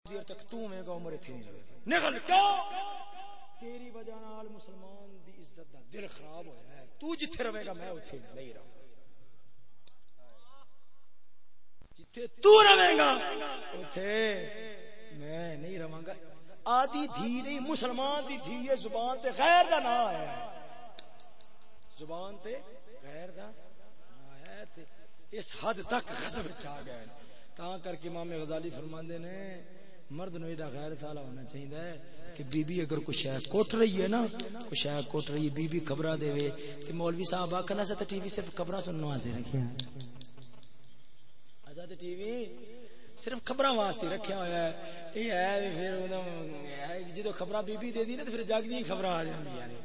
دیر تک تو میں گا عمر تھی نہیں رہے نکل کیوں تیری وجہ نال مسلمان عزت دا دل خراب ہویا ہے۔ تو جتھے رہے گا میں اوتھے نہیں رہوں جتھے تو رہے گا اوتھے میں نہیں رہاں گا۔ آدھی دھی نہیں، مسلمان دی دھی ہے، زبان تے غیر دا نام ہے۔ زبان تے غیر دا نام ہے اس حد تک غضب چا گئے۔ تا کر کے امام غزالی فرماندے نے مرد نو ایڈا غیر سالا ہونا چاہیے کہ بی بی اگر کچھ شاید کوٹ رہی ہے نا کچھ شاید کوٹ رہی ہے بی بی خبرہ دے وے، تے مولوی صاحب آکھنا سے تے ٹی وی صرف خبرہ سننے واسطے رکھیا اچھا تے ٹی وی صرف خبرہ واسطے رکھیا ہوا ہے۔ یہ ہے پھر جدو خبرہ بی بی دے دی نا، تے پھر جگ دی خبرہ آ جاندی ہیں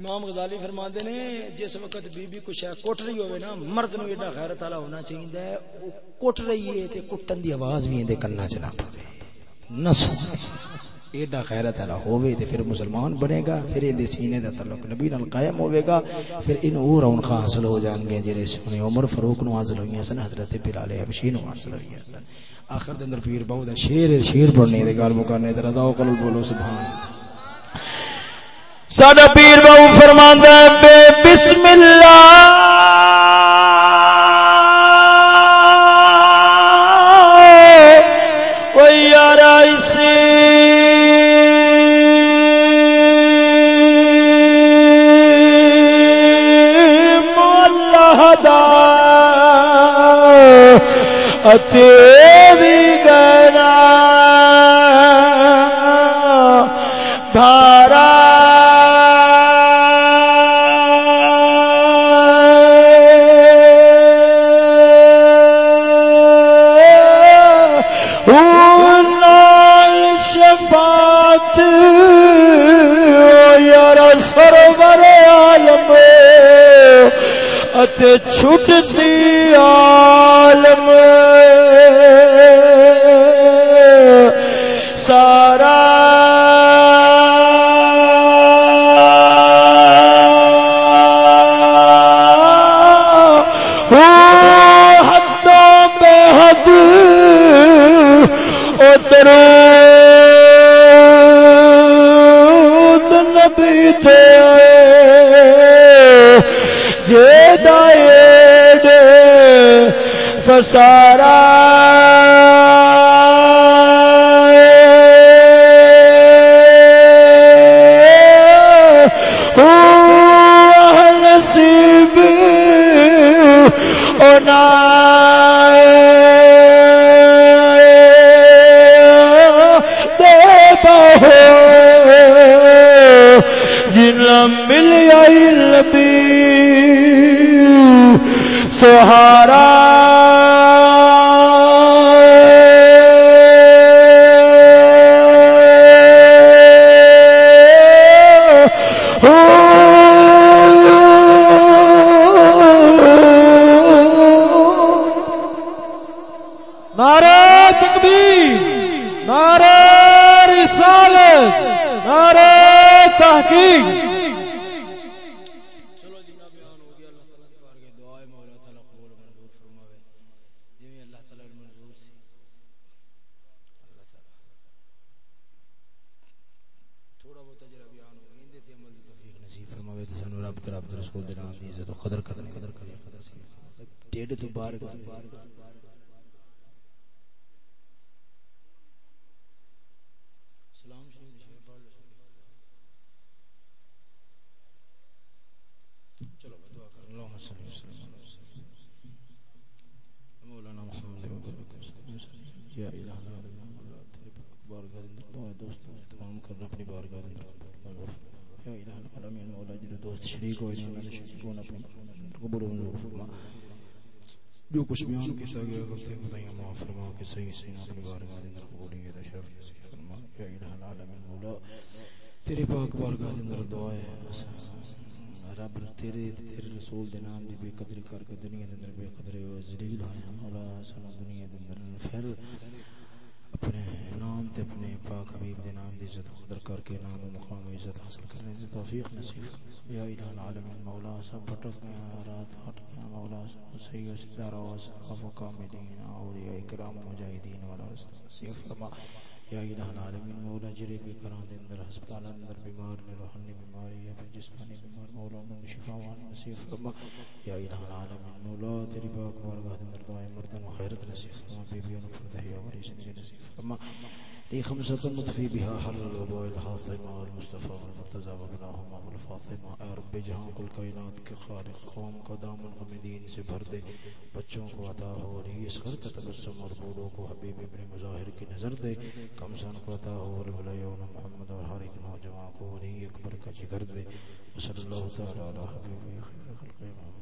امام غزالی فرماندے نے، جس وقت بی بی کچھ ہے کوٹ رہی ہوئے نا، مرد نو ایڈا غیرت والا ہونا چاہیے ہے، وہ کوٹ رہی ہے تے کٹن دی آواز بھی دے کنا چ نہ پے نس ایڈا غیرت والا ہوے تے پھر مسلمان بنے گا، پھر دے سینے دا تعلق نبی نال قائم ہوے گا، پھر ان اور اون خاص حاصل ہو جان گے جڑے سنے عمر فاروق نو حاصل ہوئیاں سن، حضرت بلال حبشی نو حاصل ہوئیاں سن۔ آخر دے اندر پیر بہو دا شیر شیر پڑھنے دے گل مکانے تے رضا قلب بولو، سبحان اللہ۔ ساڈا پیر بہو فرماندا ہے بے بسم اللہ۔ او یار مولا دا۔ اتے اتے چھٹتی عالم۔ جے دے فسارا جو کچھ بیان کیا گیا غلطی خدائیاں معاف فرما کے صحیح صحیح اپنی بارگاہ اندر قبولی ہے شرف نصیب فرما یا الہ العالمین مولا۔ تیرے پاک بارگاہ اندر دعا ہے رب تیرے تیرے رسول دے نام دی بے قدری کر کے دنیا دے اندر بے قدری و ذلیل ہے مولا سنا دنیا دے اندر پھر اپنے نام تے اپنے پاک حبیب دے نام دی عزت قدر کر کے نام و مقام و عزت حاصل کرنے دی توفیق نصیب یا الہ العالمین، مولا سب بھٹک گیا، رات ہٹ گیا، مولا سید ستارہ و صحف و کاملین اولیاء اکرام مجاہدین والا رستہ نصیب فرما۔ یا الہ العالمین، مولا جرے بھی کران دے اندر، ہسپتال اندر، بیمار نے روحانی بیماری ہے پھر جسمانی بیمار، مولا انہوں نے شفا وان نصیب فرما۔ یا الہ العالمین، مولا تیری پاک بارگاہ دے اندر دعائیں مردن و خیرت نصیب فرما بیبیوں نے فرد اور زندگی نصیب فرما۔ لی خمسة مطفی بها حل الوضوء الحاطمة والمصطفى والمرتضى وبناهما والفاطمة. اے رب جہاں کل کائنات کے خالق قوم کا دامن غمدین سے بھر دے بچوں کو عطا ہو رہی اس گھر کا تبسم اور بوڑھوں کو حبیب ابن مظاہر کی نظر دے. کمسان کو عطا ہو الولیون محمد اور ہر ایک نوجوان کو ولی اکبر کا جگر دے. صلی اللہ تعالی علیہ وسلم